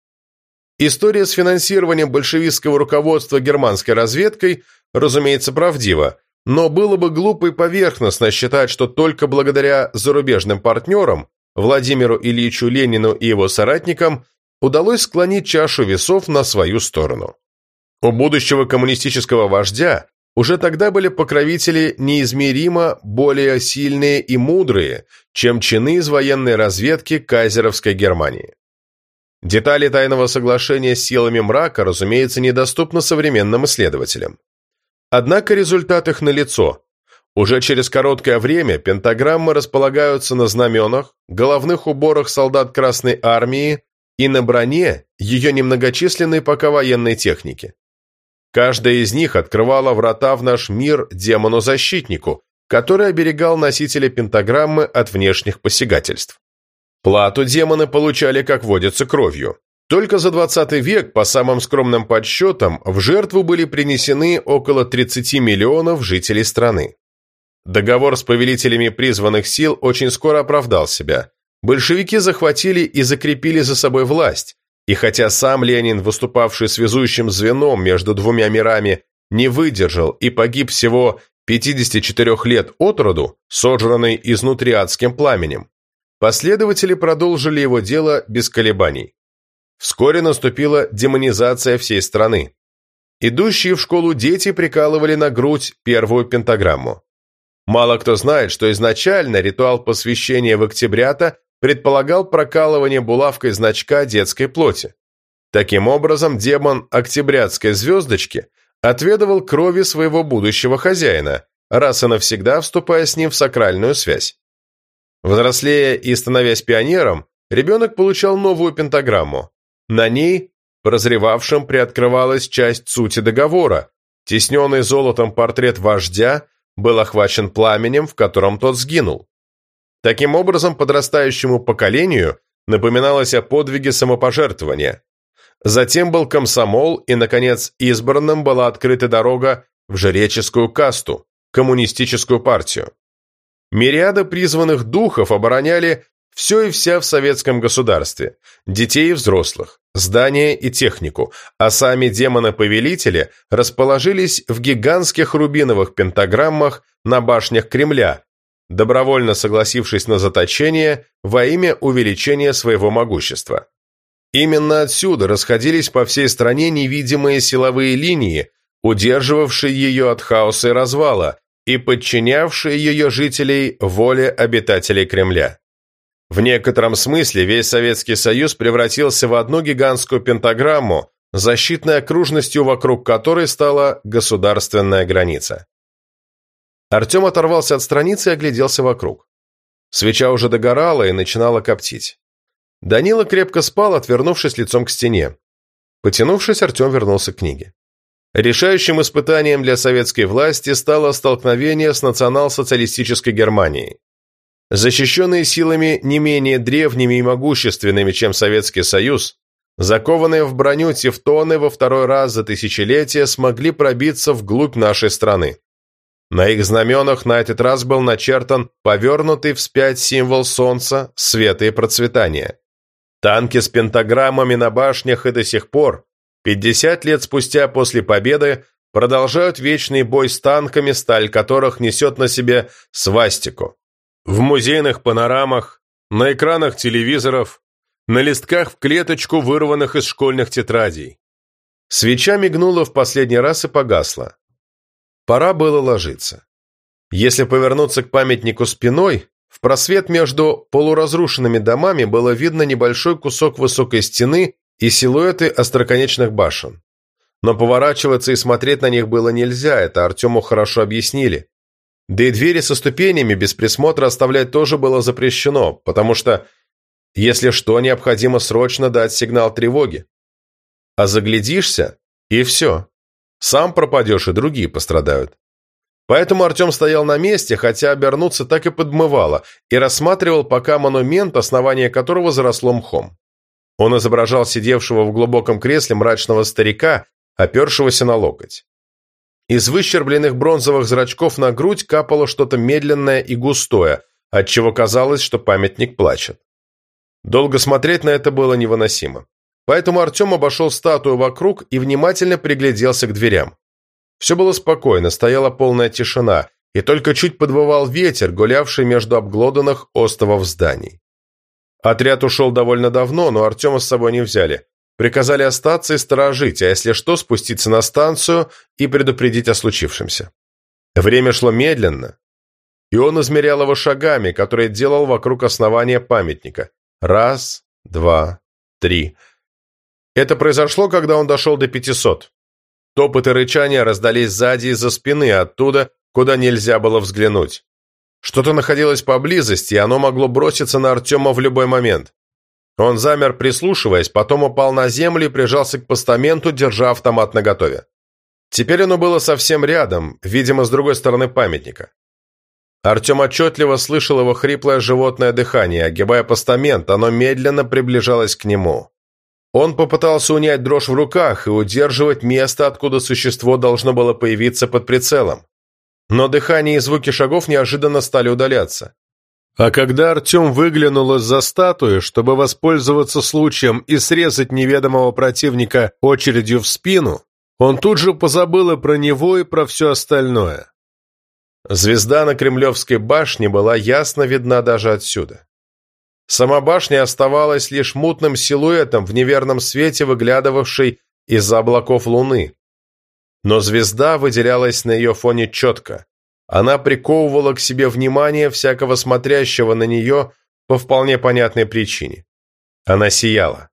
История с финансированием большевистского руководства германской разведкой, разумеется, правдива, но было бы глупо и поверхностно считать, что только благодаря зарубежным партнерам, Владимиру Ильичу Ленину и его соратникам, удалось склонить чашу весов на свою сторону. У будущего коммунистического вождя уже тогда были покровители неизмеримо более сильные и мудрые, чем чины из военной разведки кайзеровской Германии. Детали тайного соглашения с силами мрака, разумеется, недоступны современным исследователям. Однако результат их налицо. Уже через короткое время пентаграммы располагаются на знаменах, головных уборах солдат Красной Армии и на броне ее немногочисленной пока военной техники. Каждая из них открывала врата в наш мир демону-защитнику, который оберегал носителя пентаграммы от внешних посягательств. Плату демоны получали, как водится, кровью. Только за 20 век, по самым скромным подсчетам, в жертву были принесены около 30 миллионов жителей страны. Договор с повелителями призванных сил очень скоро оправдал себя. Большевики захватили и закрепили за собой власть, и хотя сам Ленин, выступавший связующим звеном между двумя мирами, не выдержал и погиб всего 54 лет от роду, сожранный изнутри адским пламенем, последователи продолжили его дело без колебаний. Вскоре наступила демонизация всей страны. Идущие в школу дети прикалывали на грудь первую пентаграмму. Мало кто знает, что изначально ритуал посвящения в октябрята предполагал прокалывание булавкой значка детской плоти. Таким образом, демон октябрятской звездочки отведывал крови своего будущего хозяина, раз и навсегда вступая с ним в сакральную связь. Взрослея и становясь пионером, ребенок получал новую пентаграмму. На ней, прозревавшим, приоткрывалась часть сути договора. Тесненный золотом портрет вождя был охвачен пламенем, в котором тот сгинул. Таким образом, подрастающему поколению напоминалось о подвиге самопожертвования. Затем был комсомол, и, наконец, избранным была открыта дорога в жреческую касту, коммунистическую партию. Мириады призванных духов обороняли все и вся в советском государстве, детей и взрослых, здания и технику, а сами демоны-повелители расположились в гигантских рубиновых пентаграммах на башнях Кремля, добровольно согласившись на заточение во имя увеличения своего могущества. Именно отсюда расходились по всей стране невидимые силовые линии, удерживавшие ее от хаоса и развала, и подчинявшие ее жителей воле обитателей Кремля. В некотором смысле весь Советский Союз превратился в одну гигантскую пентаграмму, защитной окружностью вокруг которой стала государственная граница. Артем оторвался от страницы и огляделся вокруг. Свеча уже догорала и начинала коптить. Данила крепко спал, отвернувшись лицом к стене. Потянувшись, Артем вернулся к книге. Решающим испытанием для советской власти стало столкновение с национал-социалистической Германией. Защищенные силами не менее древними и могущественными, чем Советский Союз, закованные в броню тевтоны во второй раз за тысячелетия смогли пробиться вглубь нашей страны. На их знаменах на этот раз был начертан повернутый вспять символ солнца, света и процветания. Танки с пентаграммами на башнях и до сих пор, 50 лет спустя после победы, продолжают вечный бой с танками, сталь которых несет на себе свастику. В музейных панорамах, на экранах телевизоров, на листках в клеточку, вырванных из школьных тетрадей. Свеча мигнула в последний раз и погасла. Пора было ложиться. Если повернуться к памятнику спиной, в просвет между полуразрушенными домами было видно небольшой кусок высокой стены и силуэты остроконечных башен. Но поворачиваться и смотреть на них было нельзя, это Артему хорошо объяснили. Да и двери со ступенями без присмотра оставлять тоже было запрещено, потому что, если что, необходимо срочно дать сигнал тревоги. А заглядишься, и все. Сам пропадешь, и другие пострадают. Поэтому Артем стоял на месте, хотя обернуться так и подмывало, и рассматривал пока монумент, основание которого заросло мхом. Он изображал сидевшего в глубоком кресле мрачного старика, опершегося на локоть. Из выщербленных бронзовых зрачков на грудь капало что-то медленное и густое, отчего казалось, что памятник плачет. Долго смотреть на это было невыносимо. Поэтому Артем обошел статую вокруг и внимательно пригляделся к дверям. Все было спокойно, стояла полная тишина, и только чуть подвывал ветер, гулявший между обглоданных остовов зданий. Отряд ушел довольно давно, но Артема с собой не взяли. Приказали остаться и сторожить, а если что, спуститься на станцию и предупредить о случившемся. Время шло медленно, и он измерял его шагами, которые делал вокруг основания памятника. Раз, два, три. Это произошло, когда он дошел до пятисот. Топот и рычание раздались сзади и за спины, оттуда, куда нельзя было взглянуть. Что-то находилось поблизости, и оно могло броситься на Артема в любой момент. Он замер, прислушиваясь, потом упал на землю и прижался к постаменту, держа автомат наготове. Теперь оно было совсем рядом, видимо, с другой стороны памятника. Артем отчетливо слышал его хриплое животное дыхание, огибая постамент, оно медленно приближалось к нему. Он попытался унять дрожь в руках и удерживать место, откуда существо должно было появиться под прицелом. Но дыхание и звуки шагов неожиданно стали удаляться. А когда Артем выглянул из-за статуи, чтобы воспользоваться случаем и срезать неведомого противника очередью в спину, он тут же позабыл и про него, и про все остальное. Звезда на Кремлевской башне была ясно видна даже отсюда. Сама башня оставалась лишь мутным силуэтом в неверном свете, выглядывавшей из-за облаков луны. Но звезда выделялась на ее фоне четко. Она приковывала к себе внимание всякого смотрящего на нее по вполне понятной причине. Она сияла.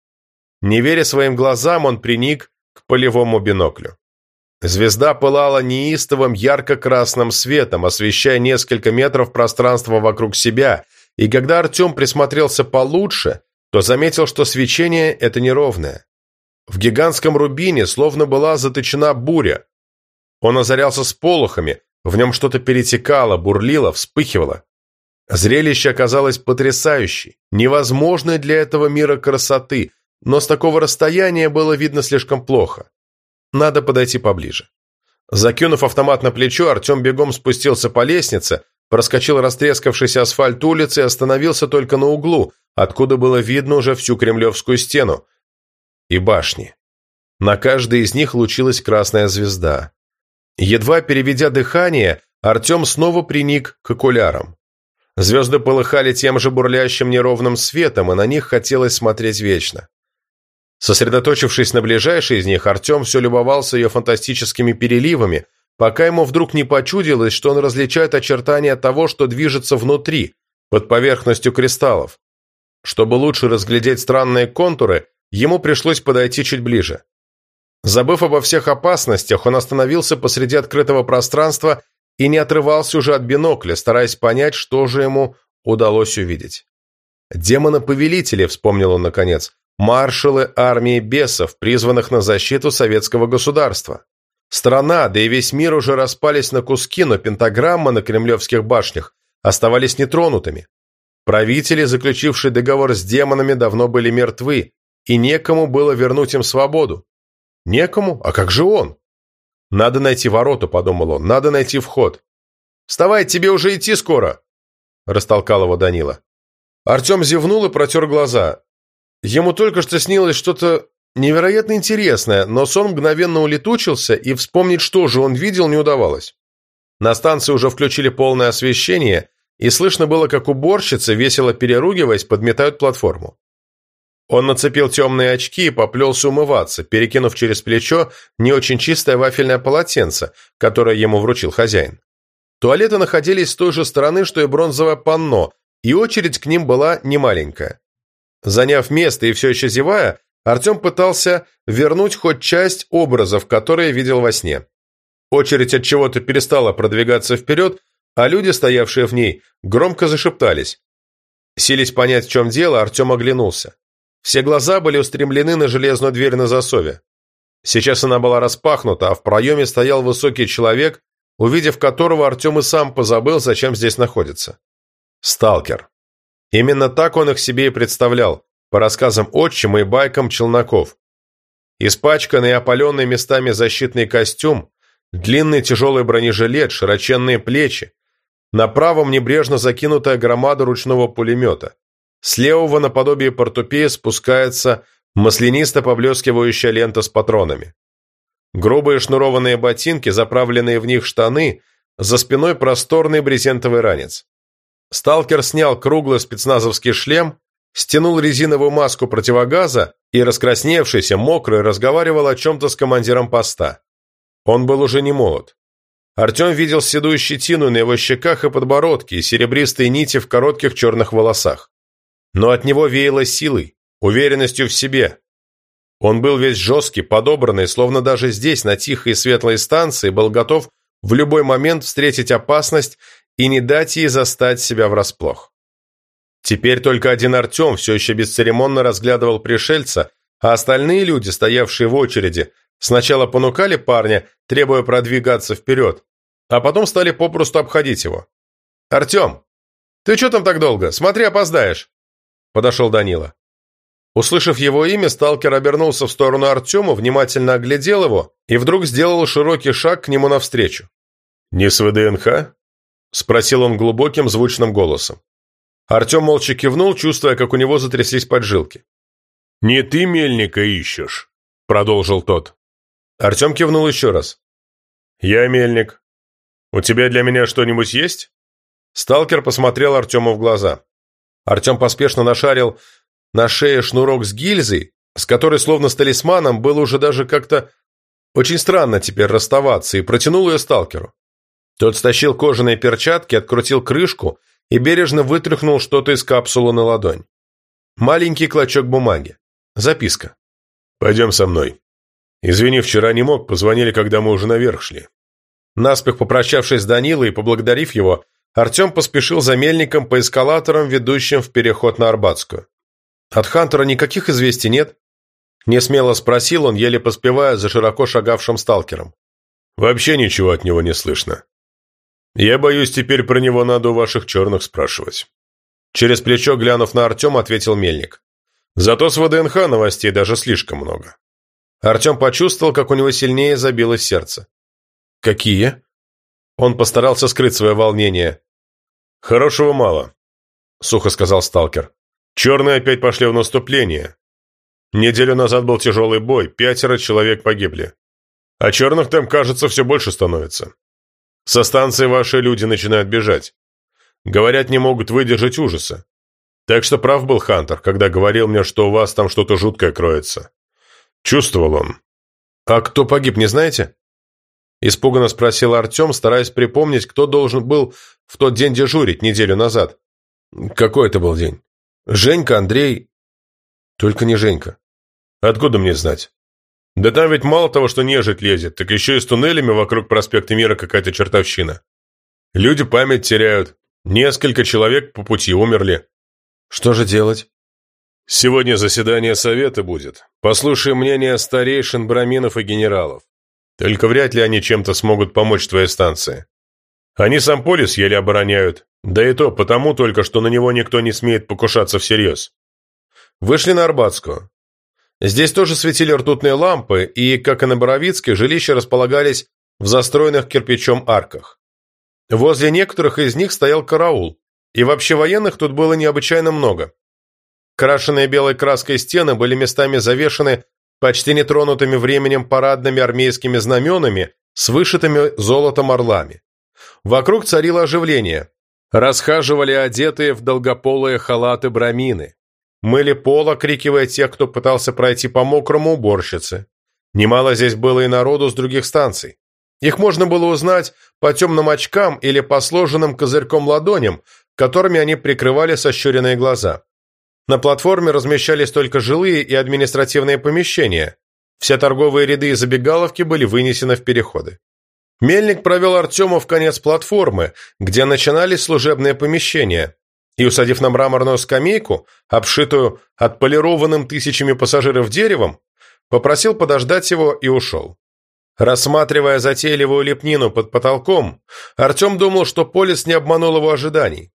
Не веря своим глазам, он приник к полевому биноклю. Звезда пылала неистовым ярко-красным светом, освещая несколько метров пространства вокруг себя, и когда Артем присмотрелся получше, то заметил, что свечение это неровное. В гигантском рубине словно была заточена буря. Он озарялся сполохами, в нем что-то перетекало, бурлило, вспыхивало. Зрелище оказалось потрясающей, невозможной для этого мира красоты, но с такого расстояния было видно слишком плохо. Надо подойти поближе. Закинув автомат на плечо, Артем бегом спустился по лестнице, проскочил растрескавшийся асфальт улицы и остановился только на углу, откуда было видно уже всю Кремлевскую стену и башни. На каждой из них лучилась красная звезда. Едва переведя дыхание, Артем снова приник к окулярам. Звезды полыхали тем же бурлящим неровным светом, и на них хотелось смотреть вечно. Сосредоточившись на ближайшей из них, Артем все любовался ее фантастическими переливами, пока ему вдруг не почудилось, что он различает очертания того, что движется внутри, под поверхностью кристаллов. Чтобы лучше разглядеть странные контуры, ему пришлось подойти чуть ближе. Забыв обо всех опасностях, он остановился посреди открытого пространства и не отрывался уже от бинокля, стараясь понять, что же ему удалось увидеть. «Демона-повелители», — вспомнил он наконец, маршалы армии бесов, призванных на защиту советского государства. Страна, да и весь мир уже распались на куски, но пентаграммы на кремлевских башнях оставались нетронутыми. Правители, заключившие договор с демонами, давно были мертвы, и некому было вернуть им свободу. Некому? А как же он? Надо найти ворота, подумал он, надо найти вход. «Вставай, тебе уже идти скоро!» Растолкал его Данила. Артем зевнул и протер глаза. Ему только что снилось что-то невероятно интересное, но сон мгновенно улетучился, и вспомнить, что же он видел, не удавалось. На станции уже включили полное освещение, и слышно было, как уборщицы, весело переругиваясь, подметают платформу. Он нацепил темные очки и поплелся умываться, перекинув через плечо не очень чистое вафельное полотенце, которое ему вручил хозяин. Туалеты находились с той же стороны, что и бронзовое панно, и очередь к ним была немаленькая. Заняв место и все еще зевая, Артем пытался вернуть хоть часть образов, которые видел во сне. Очередь от чего-то перестала продвигаться вперед, а люди, стоявшие в ней, громко зашептались. Сились понять, в чем дело, Артем оглянулся. Все глаза были устремлены на железную дверь на засове. Сейчас она была распахнута, а в проеме стоял высокий человек, увидев которого Артем и сам позабыл, зачем здесь находится. Сталкер. Именно так он их себе и представлял, по рассказам отчима и байкам челноков. Испачканный и опаленный местами защитный костюм, длинный тяжелый бронежилет, широченные плечи, на правом небрежно закинутая громада ручного пулемета. С левого наподобие портупея спускается маслянисто поблескивающая лента с патронами. Грубые шнурованные ботинки, заправленные в них штаны, за спиной просторный брезентовый ранец. Сталкер снял круглый спецназовский шлем, стянул резиновую маску противогаза и, раскрасневшийся, мокрый, разговаривал о чем-то с командиром поста. Он был уже не молод. Артем видел седую щетину на его щеках и подбородке и серебристые нити в коротких черных волосах. Но от него веяло силой, уверенностью в себе. Он был весь жесткий, подобранный, словно даже здесь, на тихой и светлой станции, был готов в любой момент встретить опасность и не дать ей застать себя врасплох. Теперь только один Артем все еще бесцеремонно разглядывал пришельца, а остальные люди, стоявшие в очереди, сначала понукали парня, требуя продвигаться вперед, а потом стали попросту обходить его. «Артем, ты что там так долго? Смотри, опоздаешь!» Подошел Данила. Услышав его имя, сталкер обернулся в сторону Артема, внимательно оглядел его и вдруг сделал широкий шаг к нему навстречу. «Не с ВДНХ?» – спросил он глубоким, звучным голосом. Артем молча кивнул, чувствуя, как у него затряслись поджилки. «Не ты мельника ищешь», – продолжил тот. Артем кивнул еще раз. «Я мельник. У тебя для меня что-нибудь есть?» Сталкер посмотрел Артему в глаза. Артем поспешно нашарил на шее шнурок с гильзой, с которой, словно с талисманом, было уже даже как-то очень странно теперь расставаться, и протянул ее сталкеру. Тот стащил кожаные перчатки, открутил крышку и бережно вытряхнул что-то из капсулы на ладонь. Маленький клочок бумаги. Записка. «Пойдем со мной». «Извини, вчера не мог, позвонили, когда мы уже наверх шли». Наспех попрощавшись с Данилой и поблагодарив его, Артем поспешил за мельником по эскалаторам, ведущим в переход на Арбатскую. «От Хантера никаких известий нет?» Несмело спросил он, еле поспевая за широко шагавшим сталкером. «Вообще ничего от него не слышно. Я боюсь, теперь про него надо у ваших черных спрашивать». Через плечо, глянув на Артема, ответил Мельник. «Зато с ВДНХ новостей даже слишком много». Артем почувствовал, как у него сильнее забилось сердце. «Какие?» Он постарался скрыть свое волнение. «Хорошего мало», — сухо сказал сталкер. «Черные опять пошли в наступление. Неделю назад был тяжелый бой, пятеро человек погибли. А черных там, кажется, все больше становится. Со станции ваши люди начинают бежать. Говорят, не могут выдержать ужаса. Так что прав был Хантер, когда говорил мне, что у вас там что-то жуткое кроется. Чувствовал он. «А кто погиб, не знаете?» Испуганно спросил Артем, стараясь припомнить, кто должен был в тот день дежурить неделю назад. «Какой это был день?» «Женька, Андрей...» «Только не Женька». «Откуда мне знать?» «Да там ведь мало того, что нежить лезет, так еще и с туннелями вокруг проспекта Мира какая-то чертовщина. Люди память теряют. Несколько человек по пути умерли. Что же делать? Сегодня заседание совета будет. Послушай мнение старейшин, браминов и генералов. Только вряд ли они чем-то смогут помочь твоей станции. Они сам полис еле обороняют, да и то потому только, что на него никто не смеет покушаться всерьез. Вышли на Арбатскую. Здесь тоже светили ртутные лампы, и, как и на Боровицке, жилища располагались в застроенных кирпичом арках. Возле некоторых из них стоял караул, и вообще военных тут было необычайно много. Крашенные белой краской стены были местами завешаны почти нетронутыми временем парадными армейскими знаменами с вышитыми золотом орлами. Вокруг царило оживление. Расхаживали одетые в долгополые халаты брамины. Мыли пол, окрикивая тех, кто пытался пройти по мокрому уборщице. Немало здесь было и народу с других станций. Их можно было узнать по темным очкам или по сложенным козырьком ладоням, которыми они прикрывали сощуренные глаза. На платформе размещались только жилые и административные помещения. Все торговые ряды и забегаловки были вынесены в переходы. Мельник провел Артема в конец платформы, где начинались служебные помещения, и, усадив на мраморную скамейку, обшитую отполированным тысячами пассажиров деревом, попросил подождать его и ушел. Рассматривая затейливую лепнину под потолком, Артем думал, что Полис не обманул его ожиданий.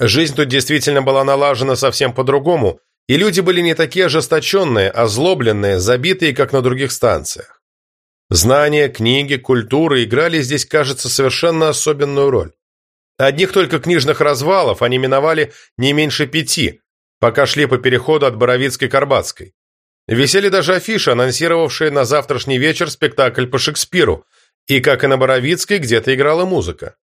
Жизнь тут действительно была налажена совсем по-другому, и люди были не такие ожесточенные, озлобленные, забитые, как на других станциях. Знания, книги, культура играли здесь, кажется, совершенно особенную роль. Одних только книжных развалов они миновали не меньше пяти, пока шли по переходу от Боровицкой к Арбатской. Висели даже афиши, анонсировавшие на завтрашний вечер спектакль по Шекспиру, и, как и на Боровицкой, где-то играла музыка.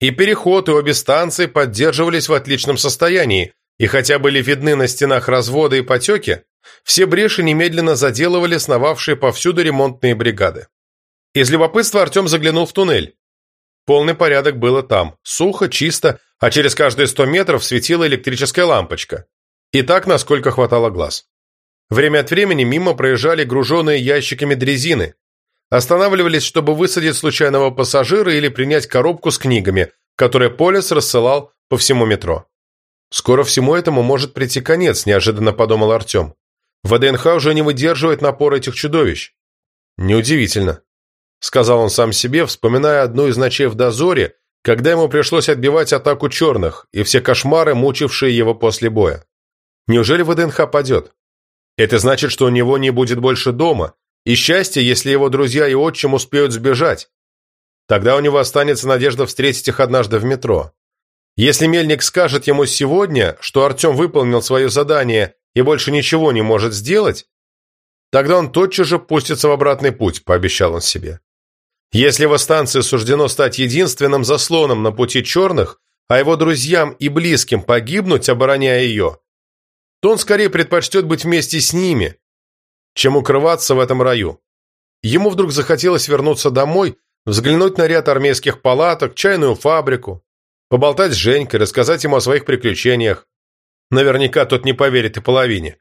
И переход, и обе станции поддерживались в отличном состоянии, и хотя были видны на стенах разводы и потеки, все бреши немедленно заделывали сновавшие повсюду ремонтные бригады. Из любопытства Артем заглянул в туннель. Полный порядок было там, сухо, чисто, а через каждые сто метров светила электрическая лампочка. И так, насколько хватало глаз. Время от времени мимо проезжали груженные ящиками дрезины. Останавливались, чтобы высадить случайного пассажира или принять коробку с книгами, которые Полис рассылал по всему метро. «Скоро всему этому может прийти конец», – неожиданно подумал Артем. «ВДНХ уже не выдерживает напор этих чудовищ». «Неудивительно», – сказал он сам себе, вспоминая одну из ночей в дозоре, когда ему пришлось отбивать атаку черных и все кошмары, мучившие его после боя. «Неужели ВДНХ падет?» Это значит, что у него не будет больше дома, и счастье, если его друзья и отчим успеют сбежать. Тогда у него останется надежда встретить их однажды в метро. Если Мельник скажет ему сегодня, что Артем выполнил свое задание и больше ничего не может сделать, тогда он тотчас же пустится в обратный путь, пообещал он себе. Если его станции суждено стать единственным заслоном на пути черных, а его друзьям и близким погибнуть, обороняя ее, то он скорее предпочтет быть вместе с ними, чем укрываться в этом раю. Ему вдруг захотелось вернуться домой, взглянуть на ряд армейских палаток, чайную фабрику, поболтать с Женькой, рассказать ему о своих приключениях. Наверняка тот не поверит и половине,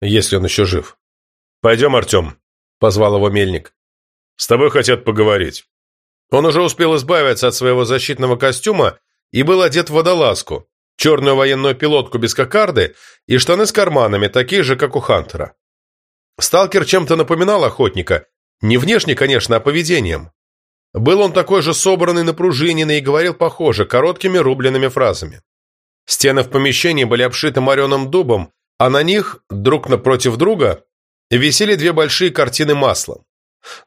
если он еще жив. «Пойдем, Артем», — позвал его мельник. «С тобой хотят поговорить». Он уже успел избавиться от своего защитного костюма и был одет в водолазку, черную военную пилотку без кокарды и штаны с карманами, такие же, как у Хантера. Сталкер чем-то напоминал охотника, не внешне, конечно, а поведением. Был он такой же собранный, напружиненный и говорил похоже, короткими рубленными фразами. Стены в помещении были обшиты мореным дубом, а на них, друг напротив друга, висели две большие картины маслом.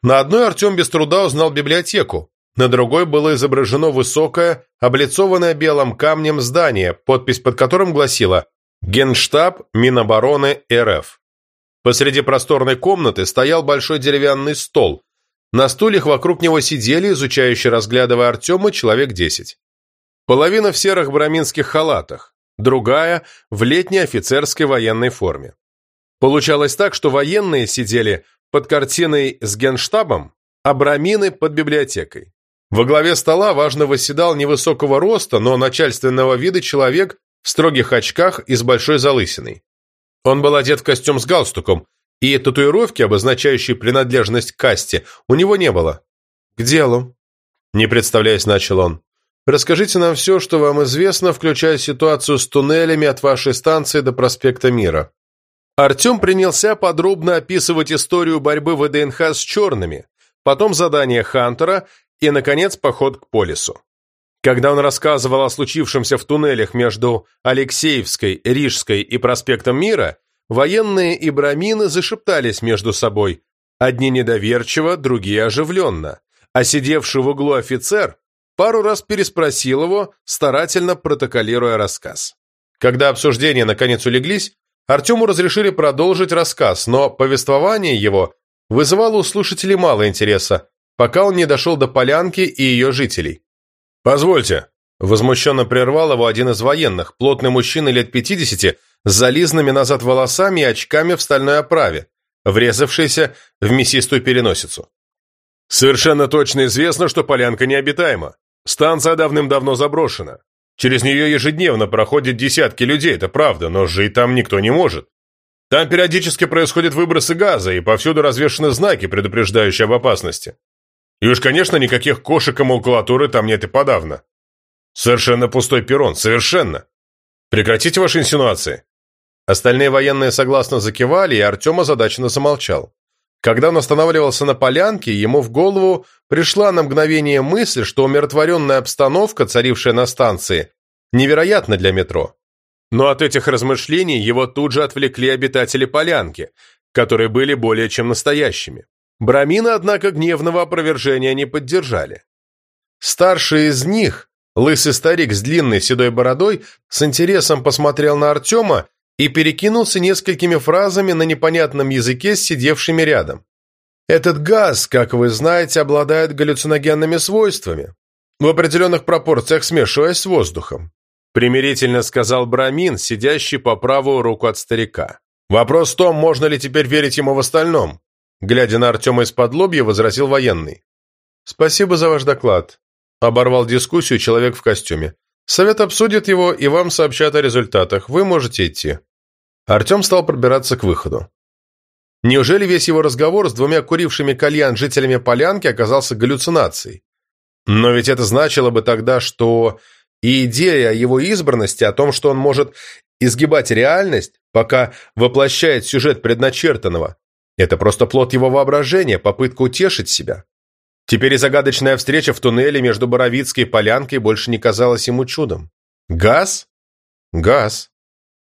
На одной Артем без труда узнал библиотеку, на другой было изображено высокое, облицованное белым камнем здание, подпись под которым гласила «Генштаб Минобороны РФ». Посреди просторной комнаты стоял большой деревянный стол. На стульях вокруг него сидели, изучающие разглядывая Артема, человек десять. Половина в серых браминских халатах, другая – в летней офицерской военной форме. Получалось так, что военные сидели под картиной с генштабом, а брамины под библиотекой. Во главе стола важно восседал невысокого роста, но начальственного вида человек в строгих очках и с большой залысиной. Он был одет в костюм с галстуком, и татуировки, обозначающей принадлежность к касте, у него не было. «К делу», – не представляясь, начал он. «Расскажите нам все, что вам известно, включая ситуацию с туннелями от вашей станции до проспекта Мира». Артем принялся подробно описывать историю борьбы ВДНХ с черными, потом задание Хантера и, наконец, поход к Полису. Когда он рассказывал о случившемся в туннелях между Алексеевской, Рижской и проспектом Мира, военные и брамины зашептались между собой, одни недоверчиво, другие оживленно, а сидевший в углу офицер пару раз переспросил его, старательно протоколируя рассказ. Когда обсуждения наконец улеглись, Артему разрешили продолжить рассказ, но повествование его вызывало у слушателей мало интереса, пока он не дошел до полянки и ее жителей. «Позвольте», – возмущенно прервал его один из военных, плотный мужчина лет пятидесяти, с зализанными назад волосами и очками в стальной оправе, врезавшийся в мясистую переносицу. «Совершенно точно известно, что полянка необитаема. Станция давным-давно заброшена. Через нее ежедневно проходят десятки людей, это правда, но жить там никто не может. Там периодически происходят выбросы газа, и повсюду развешаны знаки, предупреждающие об опасности. И уж, конечно, никаких кошек и макулатуры там нет и подавно. Совершенно пустой перрон, совершенно. Прекратите ваши инсинуации. Остальные военные согласно закивали, и Артем озадаченно замолчал. Когда он останавливался на полянке, ему в голову пришла на мгновение мысль, что умиротворенная обстановка, царившая на станции, невероятна для метро. Но от этих размышлений его тут же отвлекли обитатели полянки, которые были более чем настоящими. Брамина, однако, гневного опровержения не поддержали. Старший из них, лысый старик с длинной седой бородой, с интересом посмотрел на Артема и перекинулся несколькими фразами на непонятном языке с сидевшими рядом. Этот газ, как вы знаете, обладает галлюциногенными свойствами, в определенных пропорциях смешиваясь с воздухом. Примирительно сказал Брамин, сидящий по правую руку от старика. Вопрос в том, можно ли теперь верить ему в остальном. Глядя на Артема из-под лобья, возразил военный. «Спасибо за ваш доклад», – оборвал дискуссию человек в костюме. «Совет обсудит его и вам сообщат о результатах. Вы можете идти». Артем стал пробираться к выходу. Неужели весь его разговор с двумя курившими кальян жителями полянки оказался галлюцинацией? Но ведь это значило бы тогда, что и идея о его избранности, о том, что он может изгибать реальность, пока воплощает сюжет предначертанного, это просто плод его воображения, попытка утешить себя. Теперь и загадочная встреча в туннеле между Боровицкой и Полянкой больше не казалась ему чудом. Газ? Газ.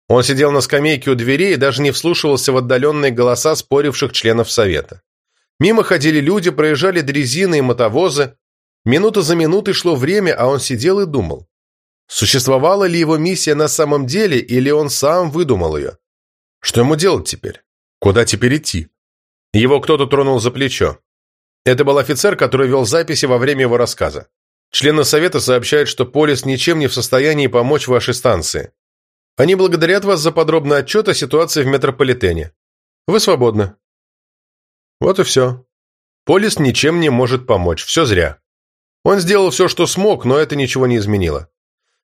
Он сидел на скамейке у двери и даже не вслушивался в отдаленные голоса споривших членов совета. Мимо ходили люди, проезжали дрезины и мотовозы. Минута за минутой шло время, а он сидел и думал. Существовала ли его миссия на самом деле, или он сам выдумал ее? Что ему делать теперь? Куда теперь идти? Его кто-то тронул за плечо. Это был офицер, который вел записи во время его рассказа. Члены совета сообщают, что Полис ничем не в состоянии помочь вашей станции. Они благодарят вас за подробный отчет о ситуации в метрополитене. Вы свободны. Вот и все. Полис ничем не может помочь, все зря. Он сделал все, что смог, но это ничего не изменило.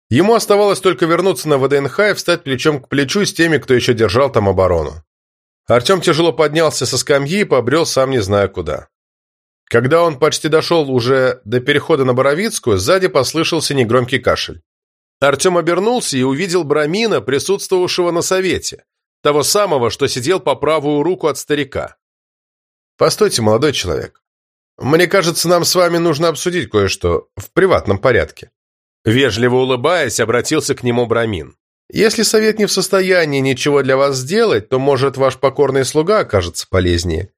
Ему оставалось только вернуться на ВДНХ и встать плечом к плечу с теми, кто еще держал там оборону. Артем тяжело поднялся со скамьи и побрел сам не зная куда. Когда он почти дошел уже до перехода на Боровицкую, сзади послышался негромкий кашель. Артем обернулся и увидел Брамина, присутствовавшего на совете, того самого, что сидел по правую руку от старика. «Постойте, молодой человек. Мне кажется, нам с вами нужно обсудить кое-что в приватном порядке». Вежливо улыбаясь, обратился к нему Брамин. «Если совет не в состоянии ничего для вас сделать, то, может, ваш покорный слуга окажется полезнее».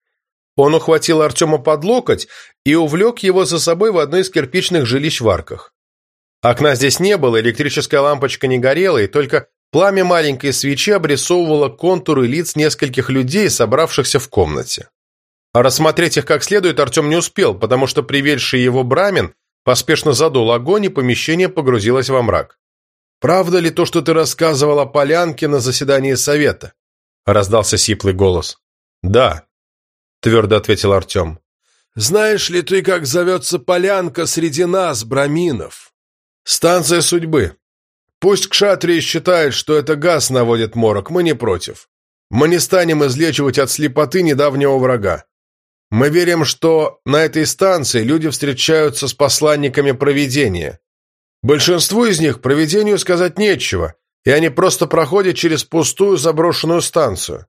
Он ухватил Артема под локоть и увлек его за собой в одно из кирпичных жилищ в арках. Окна здесь не было, электрическая лампочка не горела, и только пламя маленькой свечи обрисовывало контуры лиц нескольких людей, собравшихся в комнате. А рассмотреть их как следует Артем не успел, потому что приведший его Брамин поспешно задул огонь, и помещение погрузилось во мрак. «Правда ли то, что ты рассказывал о полянке на заседании совета?» – раздался сиплый голос. «Да», – твердо ответил Артем. «Знаешь ли ты, как зовется полянка среди нас, браминов?» «Станция судьбы. Пусть кшатрии считают, что это газ наводит морок, мы не против. Мы не станем излечивать от слепоты недавнего врага. Мы верим, что на этой станции люди встречаются с посланниками провидения. Большинству из них провидению сказать нечего, и они просто проходят через пустую заброшенную станцию.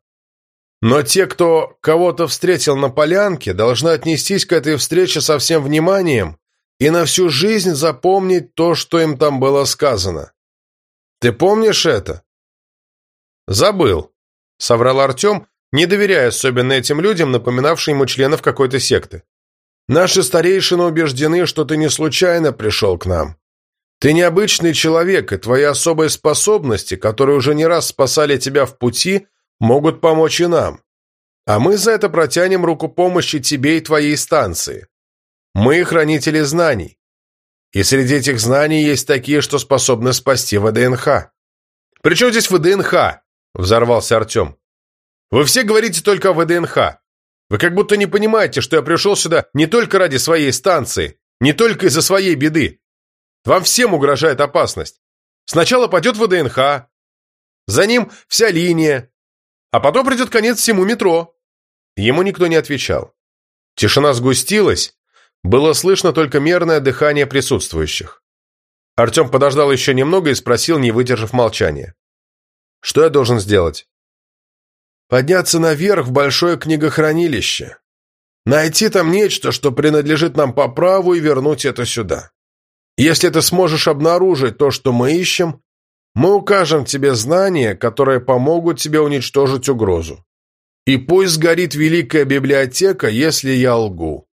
Но те, кто кого-то встретил на полянке, должны отнестись к этой встрече со всем вниманием и на всю жизнь запомнить то, что им там было сказано. Ты помнишь это? Забыл, соврал Артем, не доверяя особенно этим людям, напоминавшим ему членов какой-то секты. Наши старейшины убеждены, что ты не случайно пришел к нам. Ты необычный человек, и твои особые способности, которые уже не раз спасали тебя в пути, могут помочь и нам. А мы за это протянем руку помощи тебе и твоей станции. Мы хранители знаний. И среди этих знаний есть такие, что способны спасти ВДНХ. «При чем здесь ВДНХ?» – взорвался Артем. Вы все говорите только о ВДНХ. Вы как будто не понимаете, что я пришел сюда не только ради своей станции, не только из-за своей беды. Вам всем угрожает опасность. Сначала пойдет ВДНХ, за ним вся линия, а потом придет конец всему метро». Ему никто не отвечал. Тишина сгустилась, было слышно только мерное дыхание присутствующих. Артем подождал еще немного и спросил, не выдержав молчания. «Что я должен сделать?» подняться наверх в большое книгохранилище, найти там нечто, что принадлежит нам по праву, и вернуть это сюда. Если ты сможешь обнаружить то, что мы ищем, мы укажем тебе знания, которые помогут тебе уничтожить угрозу. И пусть сгорит великая библиотека, если я лгу.